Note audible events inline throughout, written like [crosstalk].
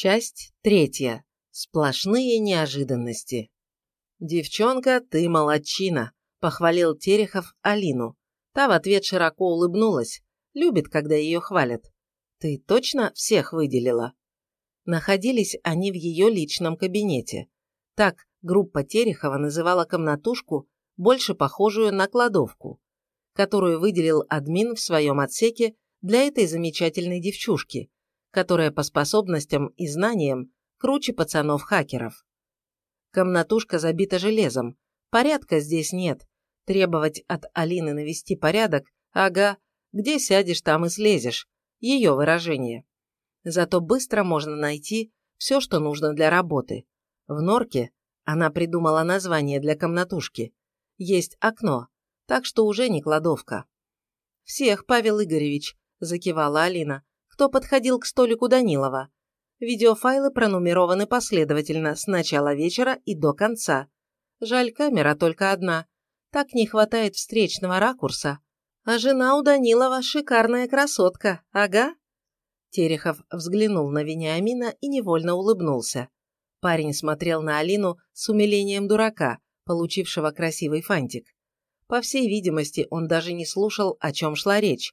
Часть третья. Сплошные неожиданности. «Девчонка, ты молодчина», – похвалил Терехов Алину. Та в ответ широко улыбнулась. Любит, когда ее хвалят. «Ты точно всех выделила?» Находились они в ее личном кабинете. Так группа Терехова называла комнатушку, больше похожую на кладовку, которую выделил админ в своем отсеке для этой замечательной девчушки, которая по способностям и знаниям круче пацанов-хакеров. Комнатушка забита железом, порядка здесь нет. Требовать от Алины навести порядок, ага, где сядешь, там и слезешь, ее выражение. Зато быстро можно найти все, что нужно для работы. В норке она придумала название для комнатушки. Есть окно, так что уже не кладовка. «Всех, Павел Игоревич», – закивала Алина, – «кто подходил к столику Данилова. Видеофайлы пронумерованы последовательно с начала вечера и до конца. Жаль, камера только одна. Так не хватает встречного ракурса. А жена у Данилова шикарная красотка, ага». Терехов взглянул на Вениамина и невольно улыбнулся. Парень смотрел на Алину с умилением дурака, получившего красивый фантик. По всей видимости, он даже не слушал, о чем шла речь.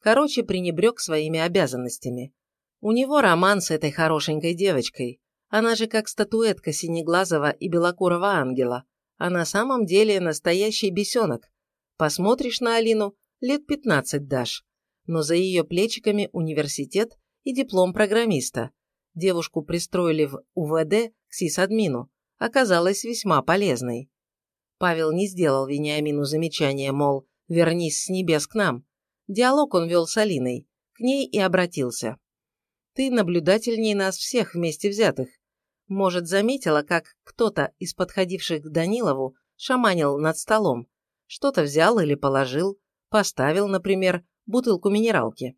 Короче, пренебрег своими обязанностями. У него роман с этой хорошенькой девочкой. Она же как статуэтка синеглазого и белокурого ангела. А на самом деле настоящий бесенок. Посмотришь на Алину, лет пятнадцать дашь. Но за ее плечиками университет и диплом программиста девушку пристроили в УВД к сисадмину, оказалась весьма полезной. Павел не сделал Вениамину замечания, мол, вернись с небес к нам. Диалог он вел с Алиной, к ней и обратился. Ты наблюдательнее нас всех вместе взятых. Может, заметила, как кто-то из подходивших к Данилову шаманил над столом, что-то взял или положил, поставил, например, бутылку минералки.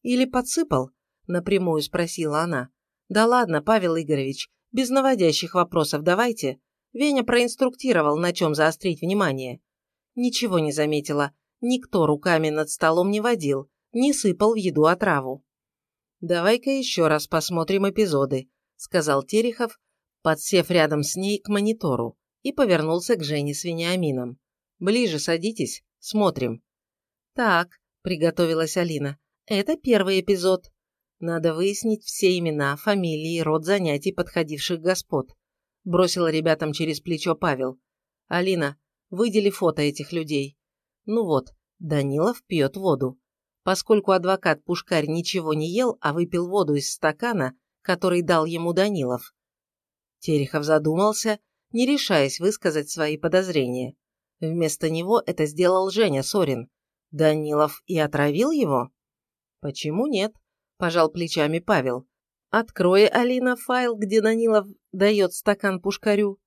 Или подсыпал? Напрямую спросила она. «Да ладно, Павел Игоревич, без наводящих вопросов давайте». Веня проинструктировал, на чем заострить внимание. Ничего не заметила. Никто руками над столом не водил, не сыпал в еду отраву. «Давай-ка еще раз посмотрим эпизоды», – сказал Терехов, подсев рядом с ней к монитору, и повернулся к Жене с Вениамином. «Ближе садитесь, смотрим». «Так», – приготовилась Алина, – «это первый эпизод. Надо выяснить все имена, фамилии, род занятий подходивших господ. Бросила ребятам через плечо Павел. Алина, выдели фото этих людей. Ну вот, Данилов пьет воду. Поскольку адвокат Пушкарь ничего не ел, а выпил воду из стакана, который дал ему Данилов. Терехов задумался, не решаясь высказать свои подозрения. Вместо него это сделал Женя Сорин. Данилов и отравил его? Почему нет? пожал плечами Павел. «Открой, Алина, файл, где Данилов дает стакан пушкарю».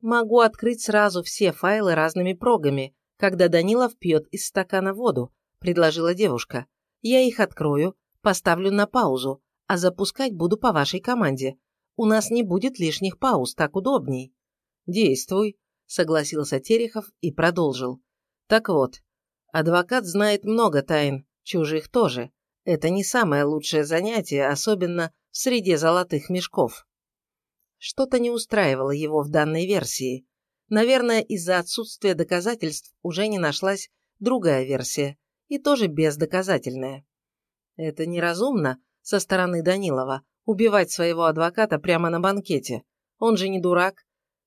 «Могу открыть сразу все файлы разными прогами, когда Данилов пьет из стакана воду», – предложила девушка. «Я их открою, поставлю на паузу, а запускать буду по вашей команде. У нас не будет лишних пауз, так удобней». «Действуй», – согласился Терехов и продолжил. «Так вот, адвокат знает много тайн, чужих тоже. Это не самое лучшее занятие, особенно в среде золотых мешков. Что-то не устраивало его в данной версии. Наверное, из-за отсутствия доказательств уже не нашлась другая версия, и тоже бездоказательная. Это неразумно со стороны Данилова убивать своего адвоката прямо на банкете. Он же не дурак.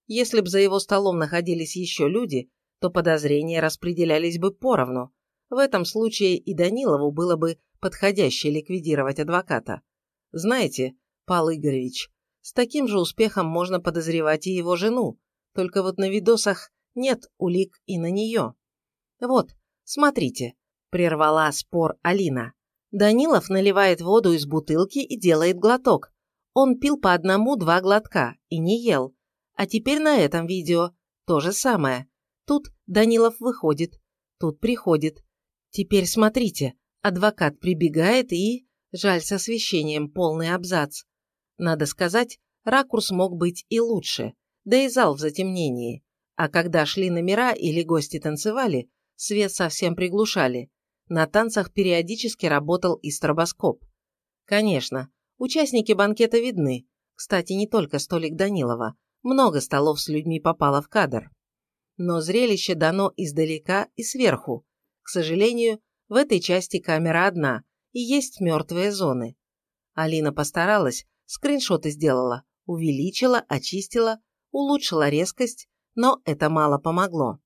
Если б за его столом находились еще люди, то подозрения распределялись бы поровну. В этом случае и Данилову было бы подходящее ликвидировать адвоката. Знаете, Пал Игоревич, с таким же успехом можно подозревать и его жену, только вот на видосах нет улик и на нее. Вот, смотрите, прервала спор Алина. Данилов наливает воду из бутылки и делает глоток. Он пил по одному-два глотка и не ел. А теперь на этом видео то же самое. Тут Данилов выходит, тут приходит. Теперь смотрите, Адвокат прибегает и... Жаль, с освещением полный абзац. Надо сказать, ракурс мог быть и лучше, да и зал в затемнении. А когда шли номера или гости танцевали, свет совсем приглушали. На танцах периодически работал и стробоскоп. Конечно, Участники банкета видны. Кстати, не только столик Данилова. Много столов с людьми попало в кадр. Но зрелище дано издалека и сверху. К сожалению, в этой части камера одна, и есть мертвые зоны. Алина постаралась, скриншоты сделала, увеличила, очистила, улучшила резкость, но это мало помогло.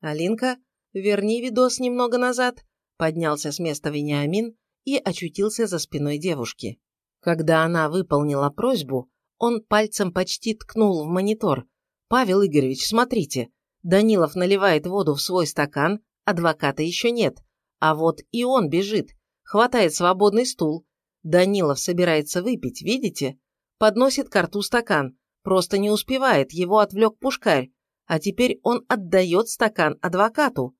Алинка, верни видос немного назад, поднялся с места Вениамин и очутился за спиной девушки. Когда она выполнила просьбу, он пальцем почти ткнул в монитор. «Павел Игоревич, смотрите, Данилов наливает воду в свой стакан, адвоката еще нет, а вот и он бежит, хватает свободный стул. Данилов собирается выпить, видите? Подносит к рту стакан, просто не успевает, его отвлек пушкарь, а теперь он отдает стакан адвокату.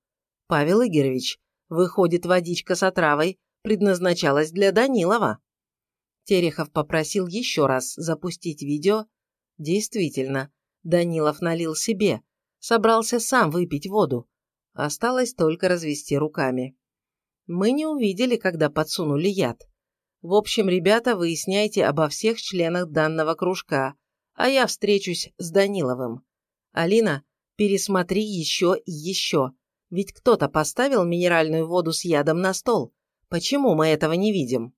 Павел Игоревич, выходит, водичка с отравой предназначалась для Данилова. Терехов попросил еще раз запустить видео. Действительно, Данилов налил себе, собрался сам выпить воду. Осталось только развести руками. Мы не увидели, когда подсунули яд. В общем, ребята, выясняйте обо всех членах данного кружка, а я встречусь с Даниловым. Алина, пересмотри еще и еще. Ведь кто-то поставил минеральную воду с ядом на стол. Почему мы этого не видим?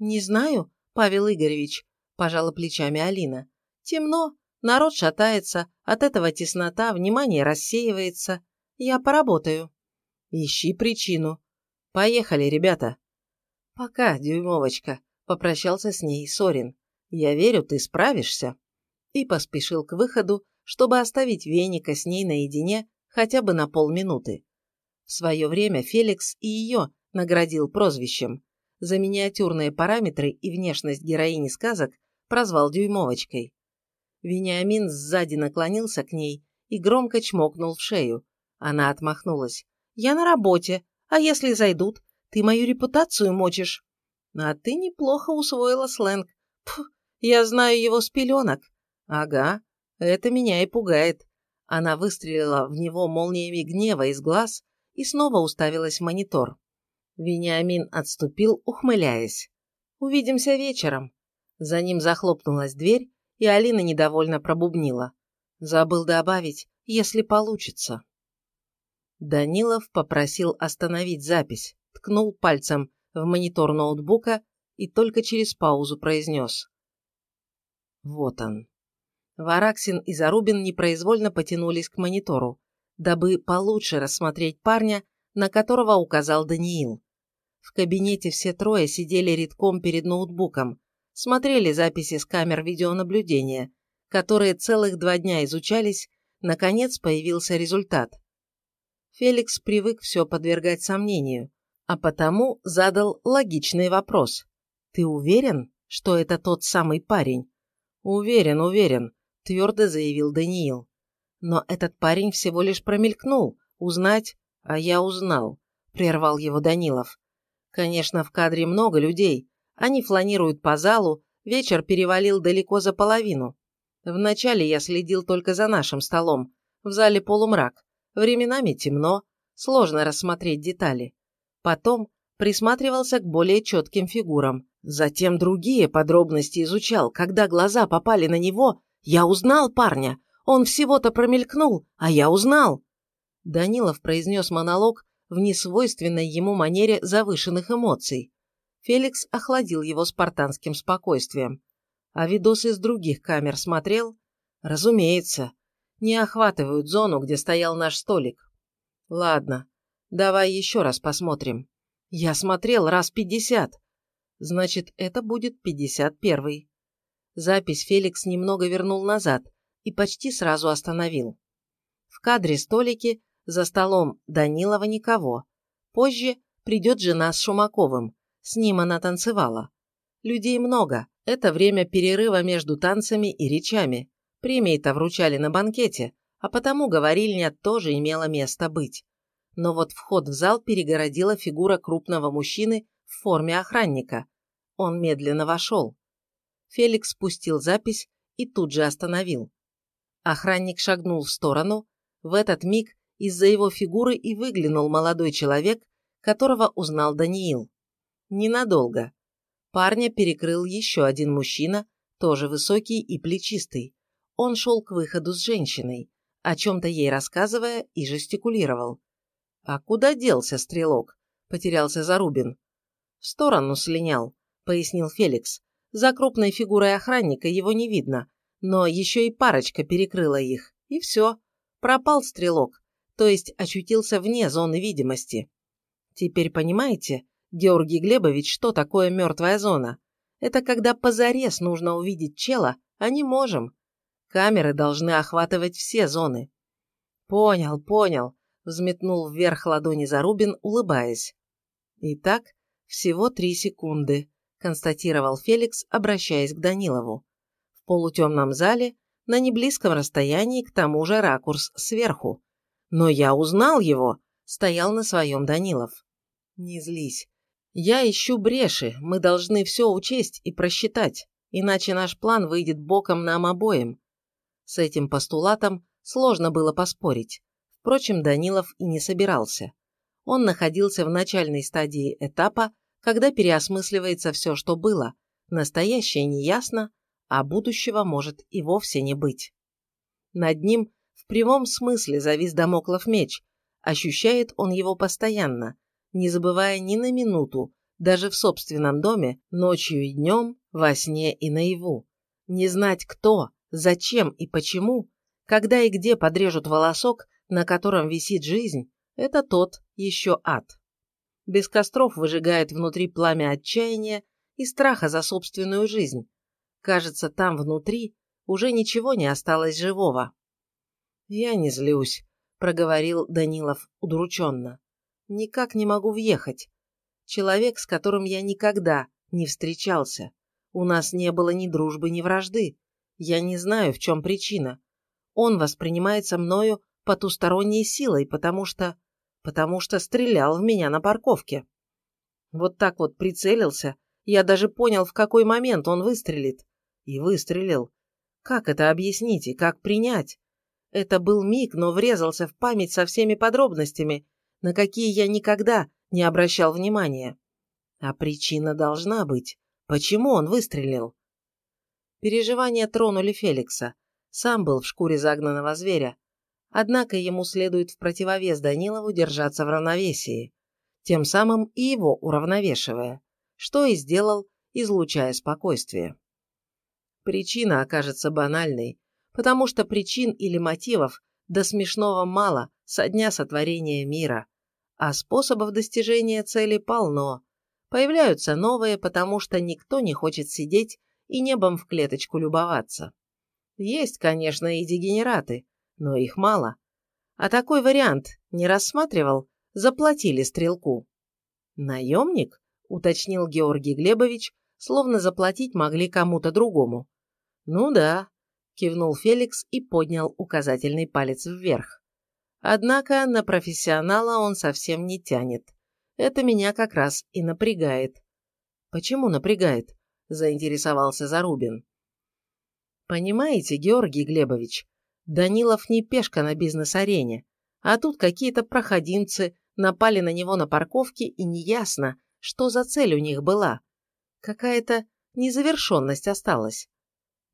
«Не знаю, Павел Игоревич», – пожала плечами Алина. «Темно, народ шатается, от этого теснота, внимание рассеивается. Я поработаю». «Ищи причину. Поехали, ребята». «Пока, дюймовочка», – попрощался с ней Сорин. «Я верю, ты справишься». И поспешил к выходу, чтобы оставить Веника с ней наедине хотя бы на полминуты. В свое время Феликс и ее наградил прозвищем за миниатюрные параметры и внешность героини сказок прозвал дюймовочкой. Вениамин сзади наклонился к ней и громко чмокнул в шею. Она отмахнулась. «Я на работе, а если зайдут, ты мою репутацию мочишь». «А ты неплохо усвоила сленг. Пф, я знаю его с пеленок». «Ага, это меня и пугает». Она выстрелила в него молниями гнева из глаз и снова уставилась в монитор. Вениамин отступил, ухмыляясь. «Увидимся вечером». За ним захлопнулась дверь, и Алина недовольно пробубнила. «Забыл добавить, если получится». Данилов попросил остановить запись, ткнул пальцем в монитор ноутбука и только через паузу произнес. Вот он. Вараксин и Зарубин непроизвольно потянулись к монитору, дабы получше рассмотреть парня, на которого указал Даниил. В кабинете все трое сидели редком перед ноутбуком, смотрели записи с камер видеонаблюдения, которые целых два дня изучались, наконец появился результат. Феликс привык все подвергать сомнению, а потому задал логичный вопрос. «Ты уверен, что это тот самый парень?» «Уверен, уверен», – твердо заявил Даниил. «Но этот парень всего лишь промелькнул. Узнать, а я узнал», – прервал его Данилов. Конечно, в кадре много людей. Они фланируют по залу, вечер перевалил далеко за половину. Вначале я следил только за нашим столом. В зале полумрак. Временами темно, сложно рассмотреть детали. Потом присматривался к более четким фигурам. Затем другие подробности изучал. Когда глаза попали на него, я узнал парня. Он всего-то промелькнул, а я узнал. Данилов произнес монолог, в несвойственной ему манере завышенных эмоций. Феликс охладил его спартанским спокойствием. А видосы с других камер смотрел? Разумеется. Не охватывают зону, где стоял наш столик. Ладно, давай еще раз посмотрим. Я смотрел раз пятьдесят. Значит, это будет пятьдесят первый. Запись Феликс немного вернул назад и почти сразу остановил. В кадре столики за столом Данилова никого. Позже придет жена с Шумаковым. С ним она танцевала. Людей много. Это время перерыва между танцами и речами. Премии-то вручали на банкете, а потому говорильня тоже имела место быть. Но вот вход в зал перегородила фигура крупного мужчины в форме охранника. Он медленно вошел. Феликс спустил запись и тут же остановил. Охранник шагнул в сторону. В этот миг из-за его фигуры и выглянул молодой человек, которого узнал Даниил. Ненадолго. Парня перекрыл еще один мужчина, тоже высокий и плечистый. Он шел к выходу с женщиной, о чем-то ей рассказывая и жестикулировал. «А куда делся стрелок?» – потерялся Зарубин. «В сторону слинял», – пояснил Феликс. «За крупной фигурой охранника его не видно, но еще и парочка перекрыла их, и все. Пропал стрелок, то есть очутился вне зоны видимости. Теперь понимаете, Георгий Глебович, что такое мертвая зона? Это когда позарез нужно увидеть чела, а не можем. Камеры должны охватывать все зоны. Понял, понял, взметнул вверх ладони Зарубин, улыбаясь. Итак, всего три секунды, констатировал Феликс, обращаясь к Данилову. В полутемном зале, на неблизком расстоянии, к тому же ракурс сверху. Но я узнал его, стоял на своем Данилов. Не злись. Я ищу бреши, мы должны все учесть и просчитать, иначе наш план выйдет боком нам обоим. С этим постулатом сложно было поспорить. Впрочем, Данилов и не собирался. Он находился в начальной стадии этапа, когда переосмысливается все, что было, настоящее неясно, а будущего может и вовсе не быть. Над ним в прямом смысле завис домоклов меч, ощущает он его постоянно, не забывая ни на минуту, даже в собственном доме, ночью и днем, во сне и наяву. Не знать кто, зачем и почему, когда и где подрежут волосок, на котором висит жизнь, это тот еще ад. Без костров выжигает внутри пламя отчаяния и страха за собственную жизнь. Кажется, там внутри уже ничего не осталось живого. «Я не злюсь», — проговорил Данилов удрученно. Никак не могу въехать. Человек, с которым я никогда не встречался. У нас не было ни дружбы, ни вражды. Я не знаю, в чем причина. Он воспринимается мною потусторонней силой, потому что... потому что стрелял в меня на парковке. Вот так вот прицелился. Я даже понял, в какой момент он выстрелит. И выстрелил. Как это объяснить и как принять? Это был миг, но врезался в память со всеми подробностями, на какие я никогда не обращал внимания. А причина должна быть. Почему он выстрелил? Переживания тронули Феликса. Сам был в шкуре загнанного зверя. Однако ему следует в противовес Данилову держаться в равновесии, тем самым и его уравновешивая, что и сделал, излучая спокойствие. Причина окажется банальной, потому что причин или мотивов до смешного мало со дня сотворения мира, а способов достижения цели полно. Появляются новые, потому что никто не хочет сидеть и небом в клеточку любоваться. Есть, конечно, и дегенераты, но их мало. А такой вариант не рассматривал, заплатили стрелку. «Наемник?» – уточнил Георгий Глебович, словно заплатить могли кому-то другому. «Ну да, кивнул Феликс и поднял указательный палец вверх. Однако на профессионала он совсем не тянет. Это меня как раз и напрягает. Почему напрягает? заинтересовался Зарубин. Понимаете, Георгий Глебович, Данилов не пешка на бизнес-арене, а тут какие-то проходимцы напали на него на парковке и неясно, что за цель у них была. Какая-то незавершенность осталась.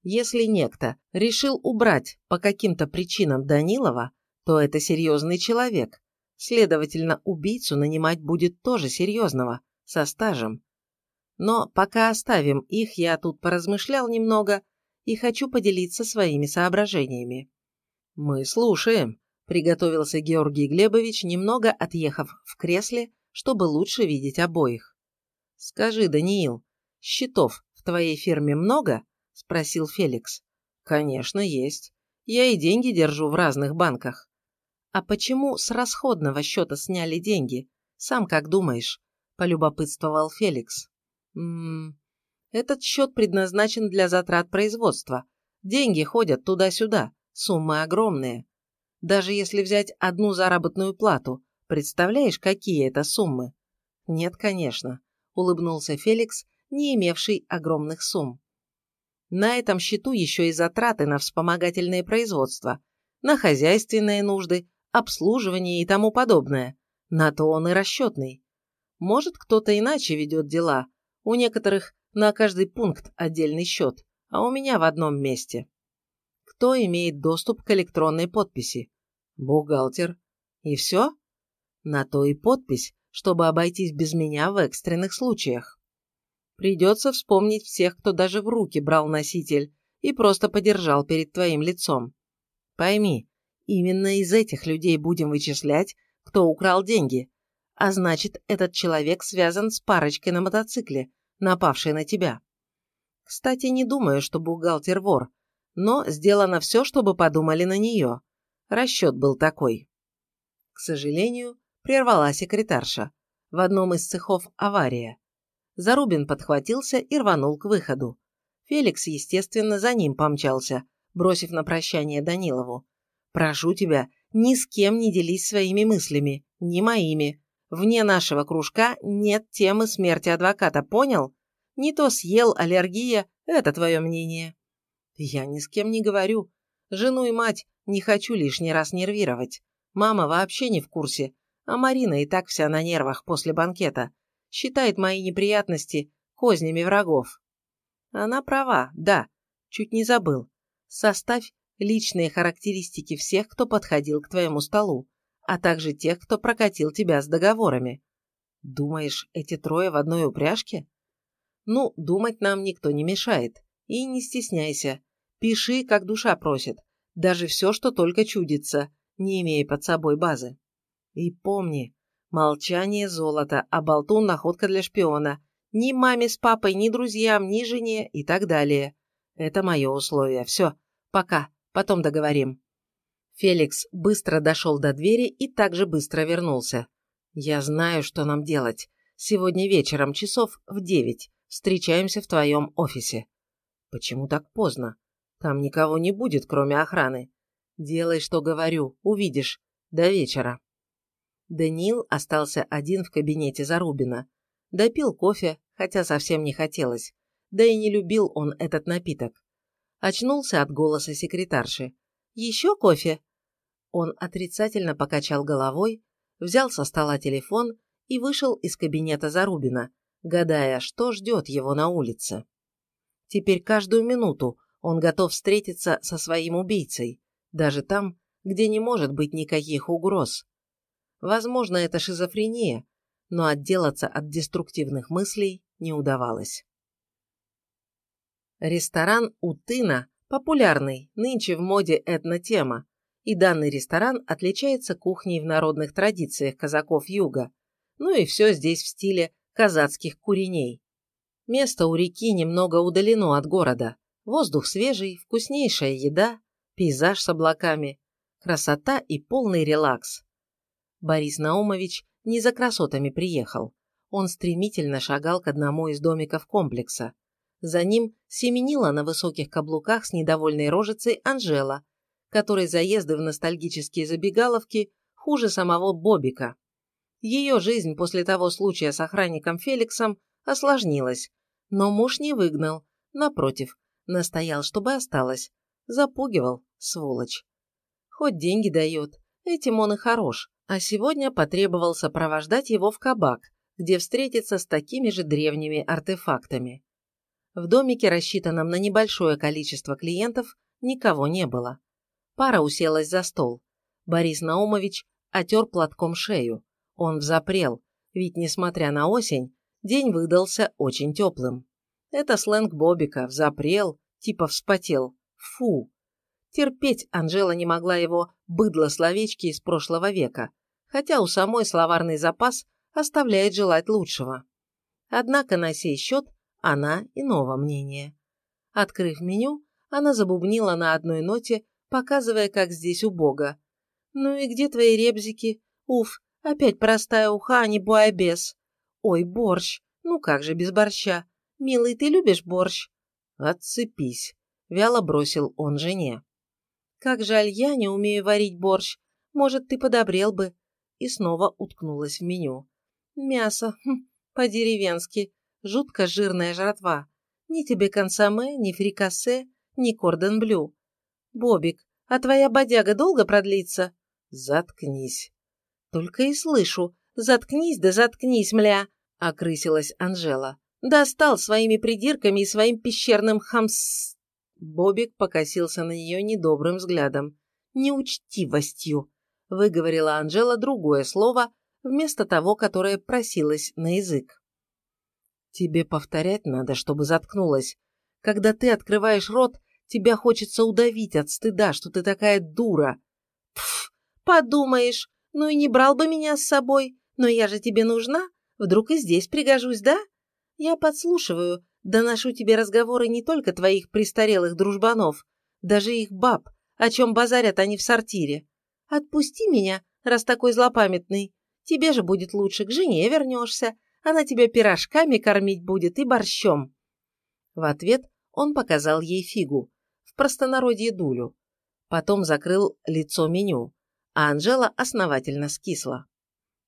Если некто решил убрать по каким-то причинам Данилова, то это серьезный человек. Следовательно, убийцу нанимать будет тоже серьезного, со стажем. Но пока оставим их, я тут поразмышлял немного и хочу поделиться своими соображениями. «Мы слушаем», – приготовился Георгий Глебович, немного отъехав в кресле, чтобы лучше видеть обоих. «Скажи, Даниил, счетов в твоей фирме много?» – спросил Феликс. «Конечно, есть. Я и деньги держу в разных банках». «А почему с расходного счета сняли деньги? Сам как думаешь?» – полюбопытствовал Феликс. «Ммм, этот счет предназначен для затрат производства. Деньги ходят туда-сюда, суммы огромные. Даже если взять одну заработную плату, представляешь, какие это суммы?» «Нет, конечно», – улыбнулся Феликс, не имевший огромных сумм. На этом счету еще и затраты на вспомогательные производства, на хозяйственные нужды, обслуживание и тому подобное. На то он и расчетный. Может, кто-то иначе ведет дела. У некоторых На каждый пункт отдельный счет, а у меня в одном месте. Кто имеет доступ к электронной подписи? Бухгалтер. И все? На то и подпись, чтобы обойтись без меня в экстренных случаях. Придется вспомнить всех, кто даже в руки брал носитель и просто подержал перед твоим лицом. Пойми, именно из этих людей будем вычислять, кто украл деньги, а значит, этот человек связан с парочкой на мотоцикле, напавшей на тебя. Кстати, не думаю, что бухгалтер вор, но сделано все, чтобы подумали на нее. Расчет был такой. К сожалению, прервала секретарша. В одном из цехов авария. Зарубин подхватился и рванул к выходу. Феликс, естественно, за ним помчался, бросив на прощание Данилову. «Прошу тебя, ни с кем не делись своими мыслями, ни моими. Вне нашего кружка нет темы смерти адвоката, понял? Не то съел, аллергия, это твое мнение». «Я ни с кем не говорю. Жену и мать не хочу лишний раз нервировать. Мама вообще не в курсе, а Марина и так вся на нервах после банкета. Считает мои неприятности кознями врагов». Она права, да, чуть не забыл. Составь личные характеристики всех, кто подходил к твоему столу, а также тех, кто прокатил тебя с договорами. Думаешь, эти трое в одной упряжке? Ну, думать нам никто не мешает. И не стесняйся. Пиши, как душа просит. Даже все, что только чудится, не имея под собой базы. И помни, молчание золото, а болтун находка для шпиона. Ни маме с папой, ни друзьям, ни жене и так далее. Это мое условие. Все, пока, потом договорим. Феликс быстро дошел до двери и также быстро вернулся. «Я знаю, что нам делать. Сегодня вечером, часов в девять, встречаемся в твоем офисе». «Почему так поздно? Там никого не будет, кроме охраны. Делай, что говорю, увидишь. До вечера». Даниил остался один в кабинете Зарубина. Допил кофе, хотя совсем не хотелось. Да и не любил он этот напиток. Очнулся от голоса секретарши. «Еще кофе?» Он отрицательно покачал головой, взял со стола телефон и вышел из кабинета Зарубина, гадая, что ждет его на улице. Теперь каждую минуту он готов встретиться со своим убийцей, даже там, где не может быть никаких угроз. Возможно, это шизофрения, но отделаться от деструктивных мыслей не удавалось. Ресторан «Утына» популярный, нынче в моде этнотема, и данный ресторан отличается кухней в народных традициях казаков юга, ну и все здесь в стиле казацких куреней. Место у реки немного удалено от города, воздух свежий, вкуснейшая еда, пейзаж с облаками, красота и полный релакс. Борис Наумович не за красотами приехал. Он стремительно шагал к одному из домиков комплекса. За ним семенила на высоких каблуках с недовольной рожицей Анжела, которой заезды в ностальгические забегаловки хуже самого Бобика. Ее жизнь после того случая с охранником Феликсом осложнилась, но муж не выгнал, напротив, настоял, чтобы осталась, запугивал, сволочь. Хоть деньги дает, этим он и хорош, а сегодня потребовал сопровождать его в кабак, где встретиться с такими же древними артефактами. В домике, рассчитанном на небольшое количество клиентов, никого не было. Пара уселась за стол. Борис Наумович отер платком шею. Он взапрел, ведь, несмотря на осень, день выдался очень теплым. Это сленг Бобика, взапрел, типа вспотел. Фу! Терпеть Анжела не могла его быдло-словечки из прошлого века, хотя у самой словарный запас оставляет желать лучшего. Однако на сей счет она иного мнения. Открыв меню, она забубнила на одной ноте, показывая, как здесь убого. «Ну и где твои ребзики? Уф, опять простая уха, а не буайбес. Ой, борщ, ну как же без борща? Милый, ты любишь борщ?» «Отцепись», — вяло бросил он жене. Как жаль, я не умею варить борщ. Может, ты подобрел бы?» И снова уткнулась в меню. «Мясо. [laughs] Хм, по-деревенски. Жутко жирная жратва. Ни тебе консоме, ни фрикасе, ни кордон блю. Бобик, а твоя бодяга долго продлится?» «Заткнись». «Только и слышу. Заткнись да заткнись, мля!» — окрысилась Анжела. Достал своими придирками и своим пещерным хамс... Бобик покосился на нее недобрым взглядом. «Неучтивостью», — выговорила Анжела другое слово, вместо того, которое просилось на язык. «Тебе повторять надо, чтобы заткнулась. Когда ты открываешь рот, тебя хочется удавить от стыда, что ты такая дура». «Пф, подумаешь, ну и не брал бы меня с собой, но я же тебе нужна, вдруг и здесь пригожусь, да? Я подслушиваю, доношу тебе разговоры не только твоих престарелых дружбанов, даже их баб, о чем базарят они в сортире. Отпусти меня, раз такой злопамятный. Тебе же будет лучше, к жене вернешься, она тебя пирожками кормить будет и борщом». В ответ он показал ей фигу, в простонародье дулю. Потом закрыл лицо меню, а Анжела основательно скисла.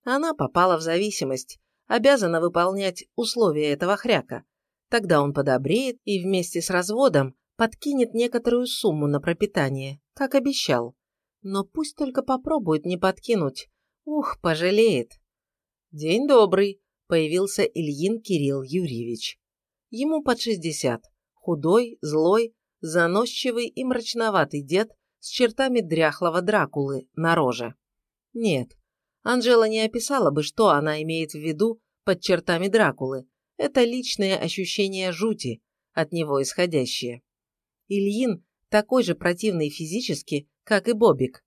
Она попала в зависимость, обязана выполнять условия этого хряка. Тогда он подобреет и вместе с разводом подкинет некоторую сумму на пропитание, как обещал. Но пусть только попробует не подкинуть. Ух, пожалеет. День добрый, появился Ильин Кирилл Юрьевич. Ему под шестьдесят. Худой, злой, заносчивый и мрачноватый дед с чертами дряхлого Дракулы на роже. Нет, Анжела не описала бы, что она имеет в виду под чертами Дракулы. Это личные ощущения жути, от него исходящие. Ильин такой же противный физически, как и Бобик.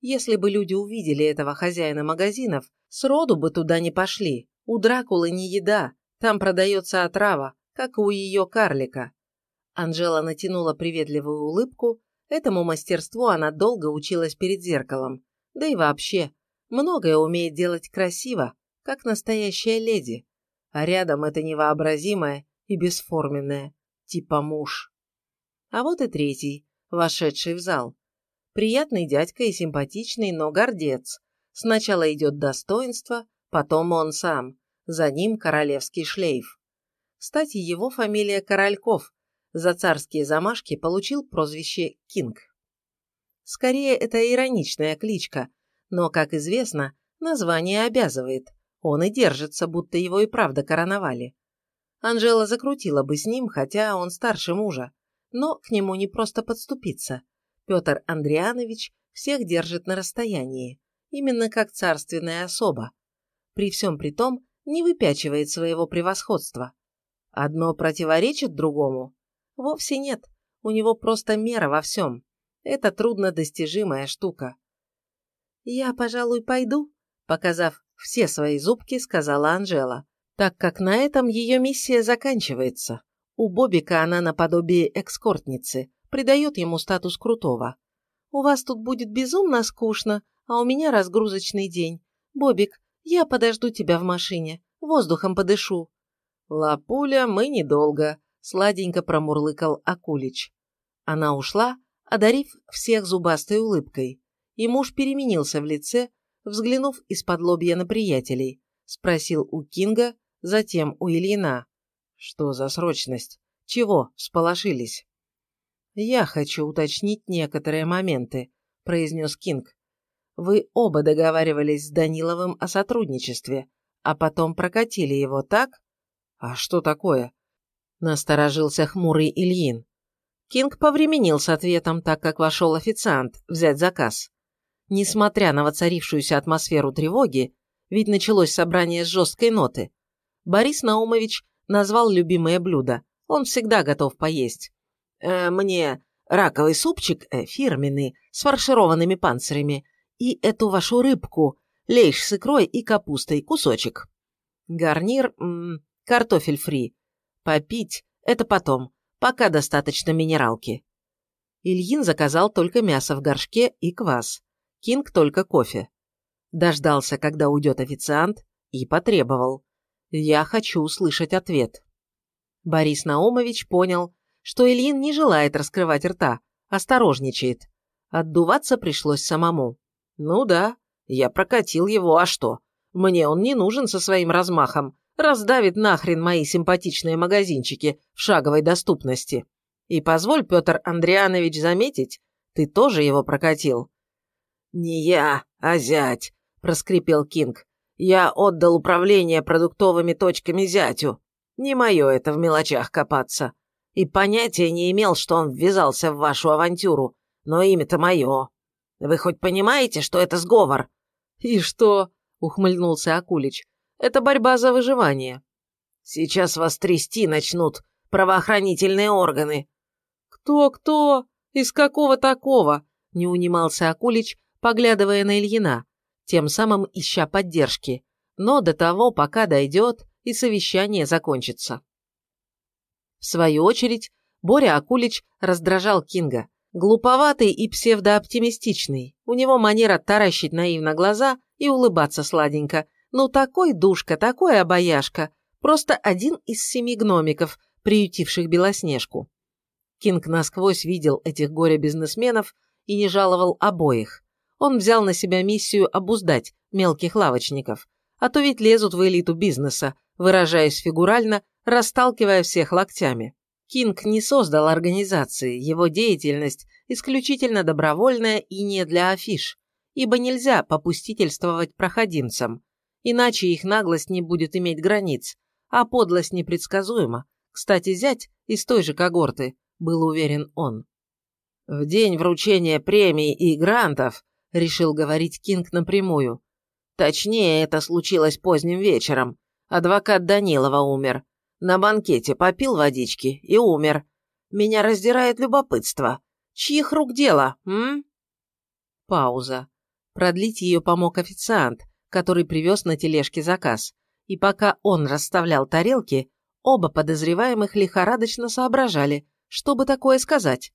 Если бы люди увидели этого хозяина магазинов, сроду бы туда не пошли. У Дракулы не еда, там продается отрава, как и у ее карлика. Анжела натянула приветливую улыбку, этому мастерству она долго училась перед зеркалом. Да и вообще, многое умеет делать красиво, как настоящая леди. А рядом это невообразимое и бесформенное, типа муж. А вот и третий, вошедший в зал. Приятный дядька и симпатичный, но гордец. Сначала идет достоинство, потом он сам. За ним королевский шлейф. Кстати, его фамилия Корольков. За царские замашки получил прозвище Кинг. Скорее, это ироничная кличка, но, как известно, название обязывает. Он и держится, будто его и правда короновали. Анжела закрутила бы с ним, хотя он старше мужа но к нему не просто подступиться. Петр Андрианович всех держит на расстоянии, именно как царственная особа. При всем при том не выпячивает своего превосходства. Одно противоречит другому? Вовсе нет, у него просто мера во всем. Это труднодостижимая штука. «Я, пожалуй, пойду», — показав все свои зубки, сказала Анжела, так как на этом ее миссия заканчивается. У Бобика она наподобие экскортницы, придает ему статус крутого. «У вас тут будет безумно скучно, а у меня разгрузочный день. Бобик, я подожду тебя в машине, воздухом подышу». «Лапуля, мы недолго», — сладенько промурлыкал Акулич. Она ушла, одарив всех зубастой улыбкой, и муж переменился в лице, взглянув из-под лобья на приятелей, спросил у Кинга, затем у Ильина. Что за срочность? Чего всполошились? Я хочу уточнить некоторые моменты, произнес Кинг. Вы оба договаривались с Даниловым о сотрудничестве, а потом прокатили его, так? А что такое? Насторожился хмурый Ильин. Кинг повременил с ответом, так как вошел официант взять заказ. Несмотря на воцарившуюся атмосферу тревоги, ведь началось собрание с жесткой ноты, Борис Наумович назвал любимое блюдо. Он всегда готов поесть. Э, мне раковый супчик э, фирменный, с фаршированными панцирями, и эту вашу рыбку, лейш с икрой и капустой, кусочек. Гарнир, м -м, картофель фри. Попить – это потом, пока достаточно минералки. Ильин заказал только мясо в горшке и квас. Кинг только кофе. Дождался, когда уйдет официант, и потребовал. Я хочу услышать ответ. Борис Наумович понял, что Ильин не желает раскрывать рта, осторожничает. Отдуваться пришлось самому. Ну да, я прокатил его, а что? Мне он не нужен со своим размахом. Раздавит нахрен мои симпатичные магазинчики в шаговой доступности. И позволь, Петр Андрианович, заметить, ты тоже его прокатил. «Не я, а зять», – проскрипел Кинг. Я отдал управление продуктовыми точками зятю. Не мое это в мелочах копаться. И понятия не имел, что он ввязался в вашу авантюру, но имя-то мое. Вы хоть понимаете, что это сговор?» «И что?» – ухмыльнулся Акулич. «Это борьба за выживание». «Сейчас вас трясти начнут правоохранительные органы». «Кто-кто? Из какого такого?» – не унимался Акулич, поглядывая на Ильина, тем самым ища поддержки. Но до того, пока дойдет, и совещание закончится. В свою очередь, Боря Акулич раздражал Кинга. Глуповатый и псевдооптимистичный. У него манера таращить наивно глаза и улыбаться сладенько. Ну такой душка, такой обаяшка. Просто один из семи гномиков, приютивших Белоснежку. Кинг насквозь видел этих горе-бизнесменов и не жаловал обоих. Он взял на себя миссию обуздать мелких лавочников, а то ведь лезут в элиту бизнеса, выражаясь фигурально, расталкивая всех локтями. Кинг не создал организации, его деятельность исключительно добровольная и не для афиш, ибо нельзя попустительствовать проходимцам, иначе их наглость не будет иметь границ, а подлость непредсказуема. Кстати, зять из той же когорты, был уверен он. «В день вручения премий и грантов», – решил говорить Кинг напрямую. «Точнее, это случилось поздним вечером. Адвокат Данилова умер. На банкете попил водички и умер. Меня раздирает любопытство. Чьих рук дело, м? Пауза. Продлить ее помог официант, который привез на тележке заказ. И пока он расставлял тарелки, оба подозреваемых лихорадочно соображали, что бы такое сказать.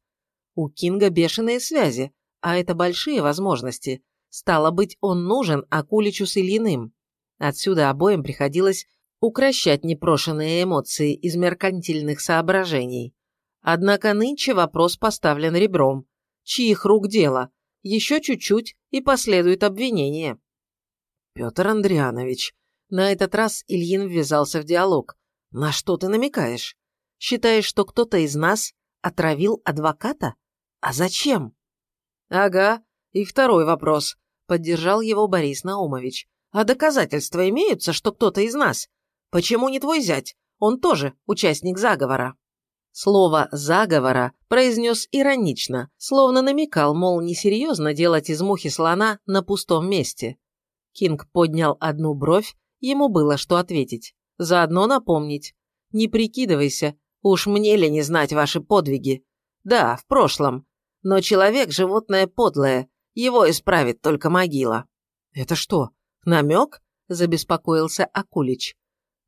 У Кинга бешеные связи, а это большие возможности. Стало быть, он нужен Акуличу с Ильиным. Отсюда обоим приходилось укращать непрошенные эмоции из меркантильных соображений. Однако нынче вопрос поставлен ребром. Чьих рук дело? Еще чуть-чуть, и последует обвинение. Петр Андрианович, на этот раз Ильин ввязался в диалог. На что ты намекаешь? Считаешь, что кто-то из нас отравил адвоката? А зачем? Ага, и второй вопрос. Поддержал его Борис Наумович. А доказательства имеются, что кто-то из нас Почему не твой зять? Он тоже участник заговора». Слово «заговора» произнес иронично, словно намекал, мол, несерьезно делать из мухи слона на пустом месте. Кинг поднял одну бровь, ему было что ответить. Заодно напомнить. «Не прикидывайся, уж мне ли не знать ваши подвиги? Да, в прошлом. Но человек – животное подлое, его исправит только могила». «Это что, намек?» – забеспокоился Акулич.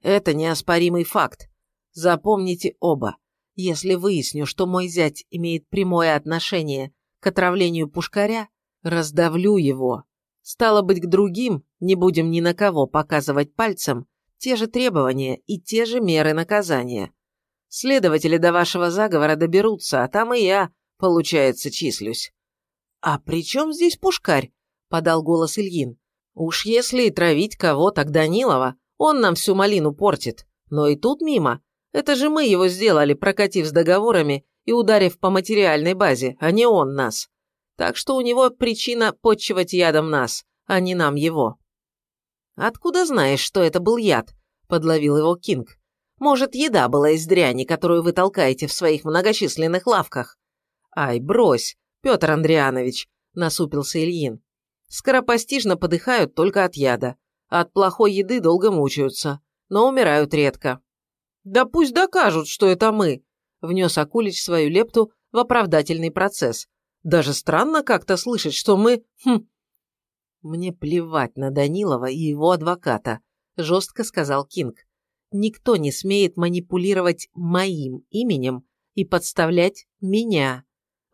Это неоспоримый факт. Запомните оба. Если выясню, что мой зять имеет прямое отношение к отравлению пушкаря, раздавлю его. Стало быть, к другим не будем ни на кого показывать пальцем те же требования и те же меры наказания. Следователи до вашего заговора доберутся, а там и я, получается, числюсь. «А при чем здесь пушкарь?» – подал голос Ильин. «Уж если и травить кого, так Данилова, он нам всю малину портит. Но и тут мимо. Это же мы его сделали, прокатив с договорами и ударив по материальной базе, а не он нас. Так что у него причина подчивать ядом нас, а не нам его. «Откуда знаешь, что это был яд?» – подловил его Кинг. «Может, еда была из дряни, которую вы толкаете в своих многочисленных лавках?» «Ай, брось, Петр Андрианович!» – насупился Ильин. «Скоропостижно подыхают только от яда. От плохой еды долго мучаются, но умирают редко. «Да пусть докажут, что это мы», – внес Акулич свою лепту в оправдательный процесс. «Даже странно как-то слышать, что мы... Хм...» «Мне плевать на Данилова и его адвоката», – жестко сказал Кинг. «Никто не смеет манипулировать моим именем и подставлять меня.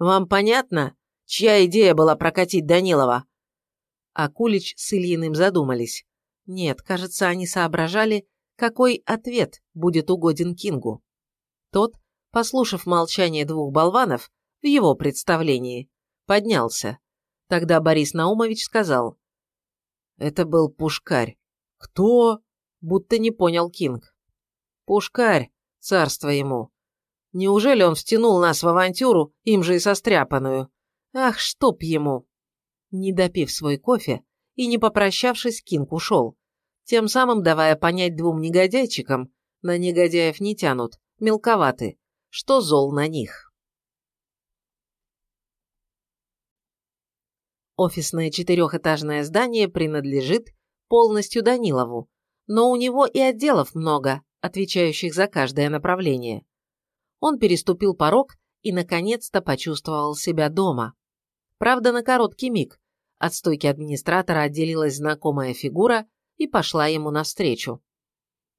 Вам понятно, чья идея была прокатить Данилова?» Акулич с Ильиным задумались. Нет, кажется, они соображали, какой ответ будет угоден Кингу. Тот, послушав молчание двух болванов в его представлении, поднялся. Тогда Борис Наумович сказал. «Это был Пушкарь». «Кто?» Будто не понял Кинг. «Пушкарь, царство ему. Неужели он втянул нас в авантюру, им же и состряпанную? Ах, чтоб ему!» Не допив свой кофе, и, не попрощавшись, Кинг ушел, тем самым давая понять двум негодяйчикам, На негодяев не тянут, мелковаты. Что зол на них? Офисное четырехэтажное здание принадлежит полностью Данилову, но у него и отделов много, отвечающих за каждое направление. Он переступил порог и, наконец-то, почувствовал себя дома. Правда, на короткий миг. От стойки администратора отделилась знакомая фигура и пошла ему навстречу.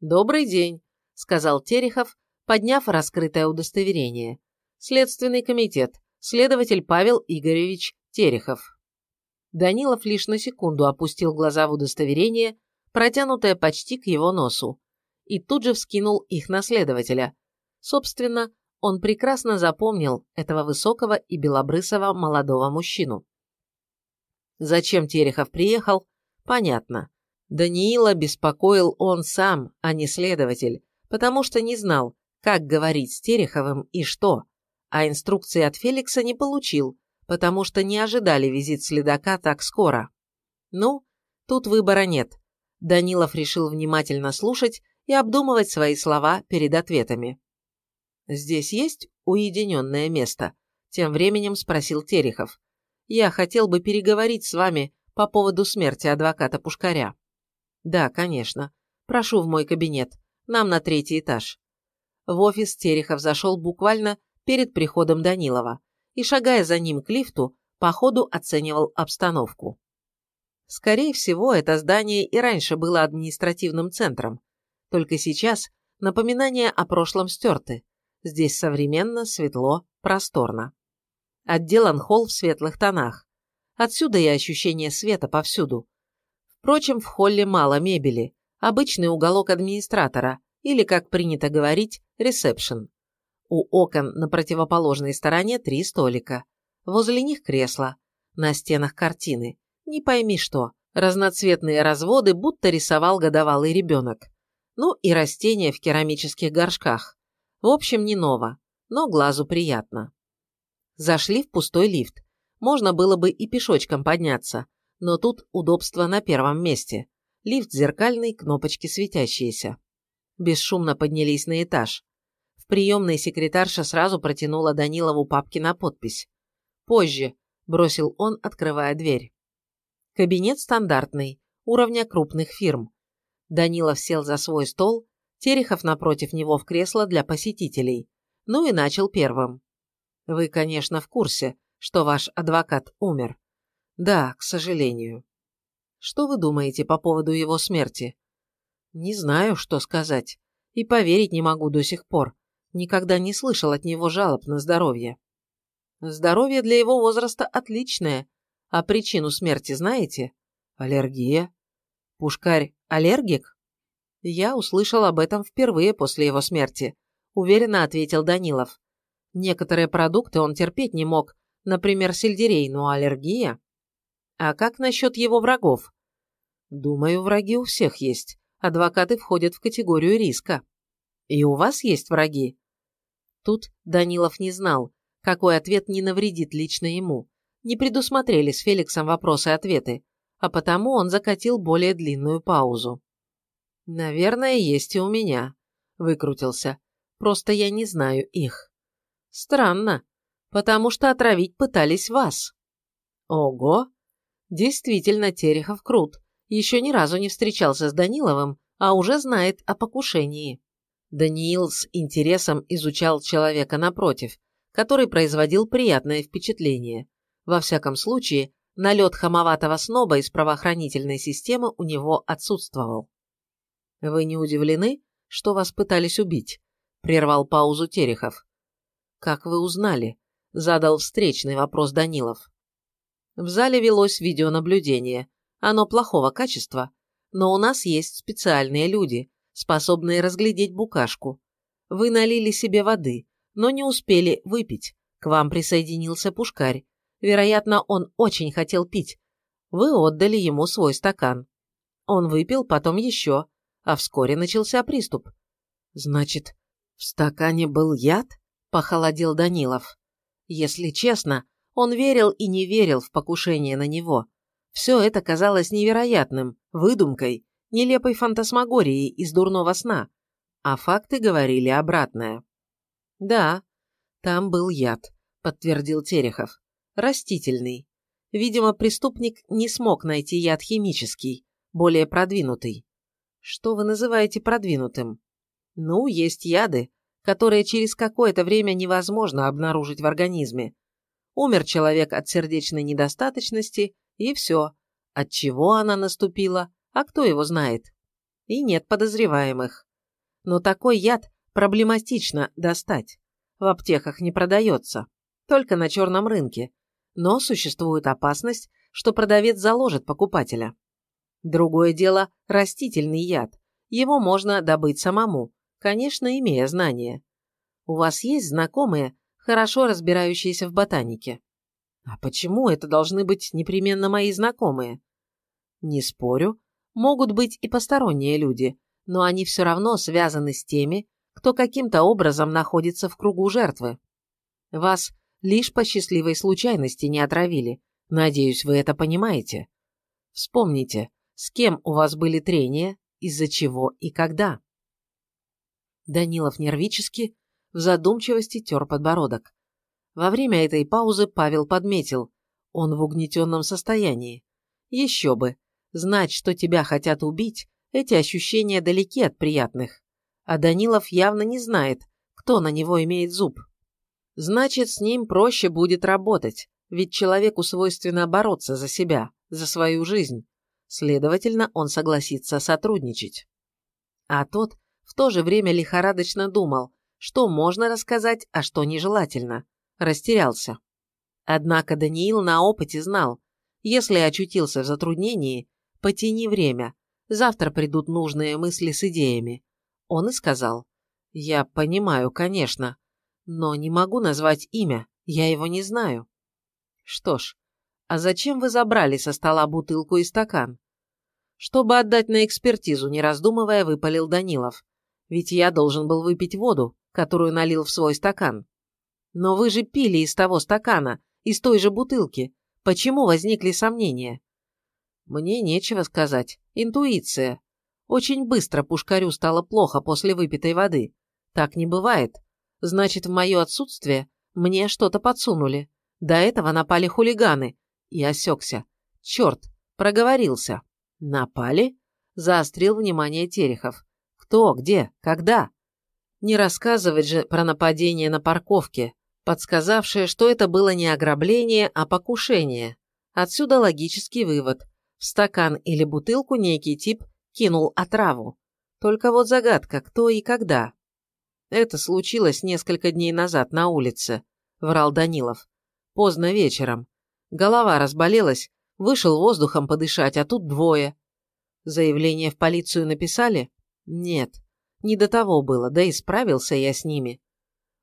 «Добрый день», — сказал Терехов, подняв раскрытое удостоверение. «Следственный комитет. Следователь Павел Игоревич Терехов». Данилов лишь на секунду опустил глаза в удостоверение, протянутое почти к его носу, и тут же вскинул их на следователя. Собственно, он прекрасно запомнил этого высокого и белобрысого молодого мужчину. Зачем Терехов приехал? Понятно. Даниила беспокоил он сам, а не следователь, потому что не знал, как говорить с Тереховым и что, а инструкции от Феликса не получил, потому что не ожидали визит следака так скоро. Ну, тут выбора нет. Данилов решил внимательно слушать и обдумывать свои слова перед ответами. «Здесь есть уединенное место?» – тем временем спросил Терехов. «Я хотел бы переговорить с вами по поводу смерти адвоката Пушкаря». «Да, конечно. Прошу в мой кабинет. Нам на третий этаж». В офис Терехов зашел буквально перед приходом Данилова и, шагая за ним к лифту, по ходу оценивал обстановку. Скорее всего, это здание и раньше было административным центром, только сейчас напоминания о прошлом стерты. Здесь современно, светло, просторно. Отделан холл в светлых тонах. Отсюда и ощущение света повсюду. Впрочем, в холле мало мебели. Обычный уголок администратора, или, как принято говорить, ресепшн. У окон на противоположной стороне три столика. Возле них кресла. На стенах картины. Не пойми что. Разноцветные разводы, будто рисовал годовалый ребенок. Ну и растения в керамических горшках. В общем, не ново, но глазу приятно. Зашли в пустой лифт. Можно было бы и пешочком подняться, но тут удобство на первом месте. Лифт зеркальный, кнопочки светящиеся. Бесшумно поднялись на этаж. В приемной секретарша сразу протянула Данилову папки на подпись. «Позже», – бросил он, открывая дверь. Кабинет стандартный, уровня крупных фирм. Данилов сел за свой стол, Терехов напротив него в кресло для посетителей. Ну и начал первым. «Вы, конечно, в курсе, что ваш адвокат умер?» «Да, к сожалению». «Что вы думаете по поводу его смерти?» «Не знаю, что сказать. И поверить не могу до сих пор. Никогда не слышал от него жалоб на здоровье. Здоровье для его возраста отличное. А причину смерти знаете? Аллергия. Пушкарь аллергик? Я услышал об этом впервые после его смерти, уверенно ответил Данилов. Некоторые продукты он терпеть не мог, например, сельдерей, но аллергия? А как насчет его врагов? Думаю, враги у всех есть. Адвокаты входят в категорию риска. И у вас есть враги? Тут Данилов не знал, какой ответ не навредит лично ему. Не предусмотрели с Феликсом вопросы-ответы, а потому он закатил более длинную паузу. «Наверное, есть и у меня», — выкрутился. «Просто я не знаю их». «Странно, потому что отравить пытались вас». «Ого!» Действительно, Терехов крут. Еще ни разу не встречался с Даниловым, а уже знает о покушении. Даниил с интересом изучал человека напротив, который производил приятное впечатление. Во всяком случае, налет хамоватого сноба из правоохранительной системы у него отсутствовал. «Вы не удивлены, что вас пытались убить?» – прервал паузу Терехов. «Как вы узнали?» – задал встречный вопрос Данилов. В зале велось видеонаблюдение. Оно плохого качества, но у нас есть специальные люди, способные разглядеть букашку. Вы налили себе воды, но не успели выпить. К вам присоединился пушкарь. Вероятно, он очень хотел пить. Вы отдали ему свой стакан. Он выпил, потом еще, а вскоре начался приступ. Значит, в стакане был яд? Похолодел Данилов. Если честно, он верил и не верил в покушение на него. Все это казалось невероятным, выдумкой, нелепой фантасмагорией из дурного сна. а факты говорили обратное. «Да, там был яд», – подтвердил Терехов. «Растительный. Видимо, преступник не смог найти яд химический, более продвинутый. Что вы называете продвинутым? Ну, есть яды, которые через какое-то время невозможно обнаружить в организме. Умер человек от сердечной недостаточности, и все. От чего она наступила, а кто его знает? И нет подозреваемых. Но такой яд проблематично достать. В аптеках не продается, только на черном рынке. Но существует опасность, что продавец заложит покупателя. Другое дело – растительный яд. Его можно добыть самому, конечно, имея знания. У вас есть знакомые, хорошо разбирающиеся в ботанике? А почему это должны быть непременно мои знакомые? Не спорю, могут быть и посторонние люди, но они все равно связаны с теми, кто каким-то образом находится в кругу жертвы. Вас лишь по счастливой случайности не отравили. Надеюсь, вы это понимаете. Вспомните, с кем у вас были трения, из-за чего и когда. Данилов нервически, в задумчивости тер подбородок. Во время этой паузы Павел подметил, он в угнетенном состоянии. Еще бы, знать, что тебя хотят убить, эти ощущения далеки от приятных. А Данилов явно не знает, кто на него имеет зуб. Значит, с ним проще будет работать, ведь человеку свойственно бороться за себя, за свою жизнь. Следовательно, он согласится сотрудничать. А тот в то же время лихорадочно думал, что можно рассказать, а что нежелательно. Растерялся. Однако Даниил на опыте знал, если очутился в затруднении, потяни время, завтра придут нужные мысли с идеями. Он и сказал, «Я понимаю, конечно, но не могу назвать имя, я его не знаю». «Что ж, а зачем вы забрали со стола бутылку и стакан?» «Чтобы отдать на экспертизу», не раздумывая, выпалил Данилов. «Ведь я должен был выпить воду, которую налил в свой стакан». «Но вы же пили из того стакана, из той же бутылки. Почему возникли сомнения?» «Мне нечего сказать. Интуиция. Очень быстро Пушкарю стало плохо после выпитой воды. Так не бывает. Значит, в мое отсутствие мне что-то подсунули. До этого напали хулиганы. И осекся. Черт, проговорился. Напали? Заострил внимание Терехов. Кто, где, когда? Не рассказывать же про нападение на парковке, подсказавшее, что это было не ограбление, а покушение. Отсюда логический вывод. В стакан или бутылку некий тип кинул отраву. Только вот загадка, кто и когда. Это случилось несколько дней назад на улице, врал Данилов. Поздно вечером. Голова разболелась, вышел воздухом подышать, а тут двое. Заявление в полицию написали? Нет, не до того было, да и справился я с ними.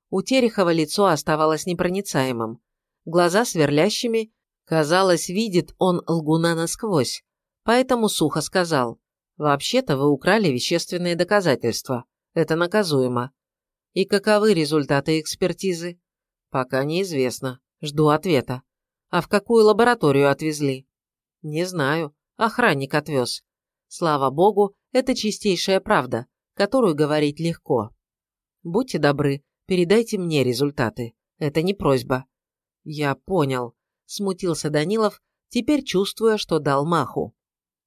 У Терехова лицо оставалось непроницаемым. Глаза сверлящими, казалось, видит он лгуна насквозь, поэтому сухо сказал, «Вообще-то вы украли вещественные доказательства. Это наказуемо. И каковы результаты экспертизы? Пока неизвестно. Жду ответа. А в какую лабораторию отвезли? Не знаю. Охранник отвез. Слава богу, это чистейшая правда, которую говорить легко. Будьте добры, передайте мне результаты. Это не просьба. Я понял. Смутился Данилов, теперь чувствуя, что дал маху.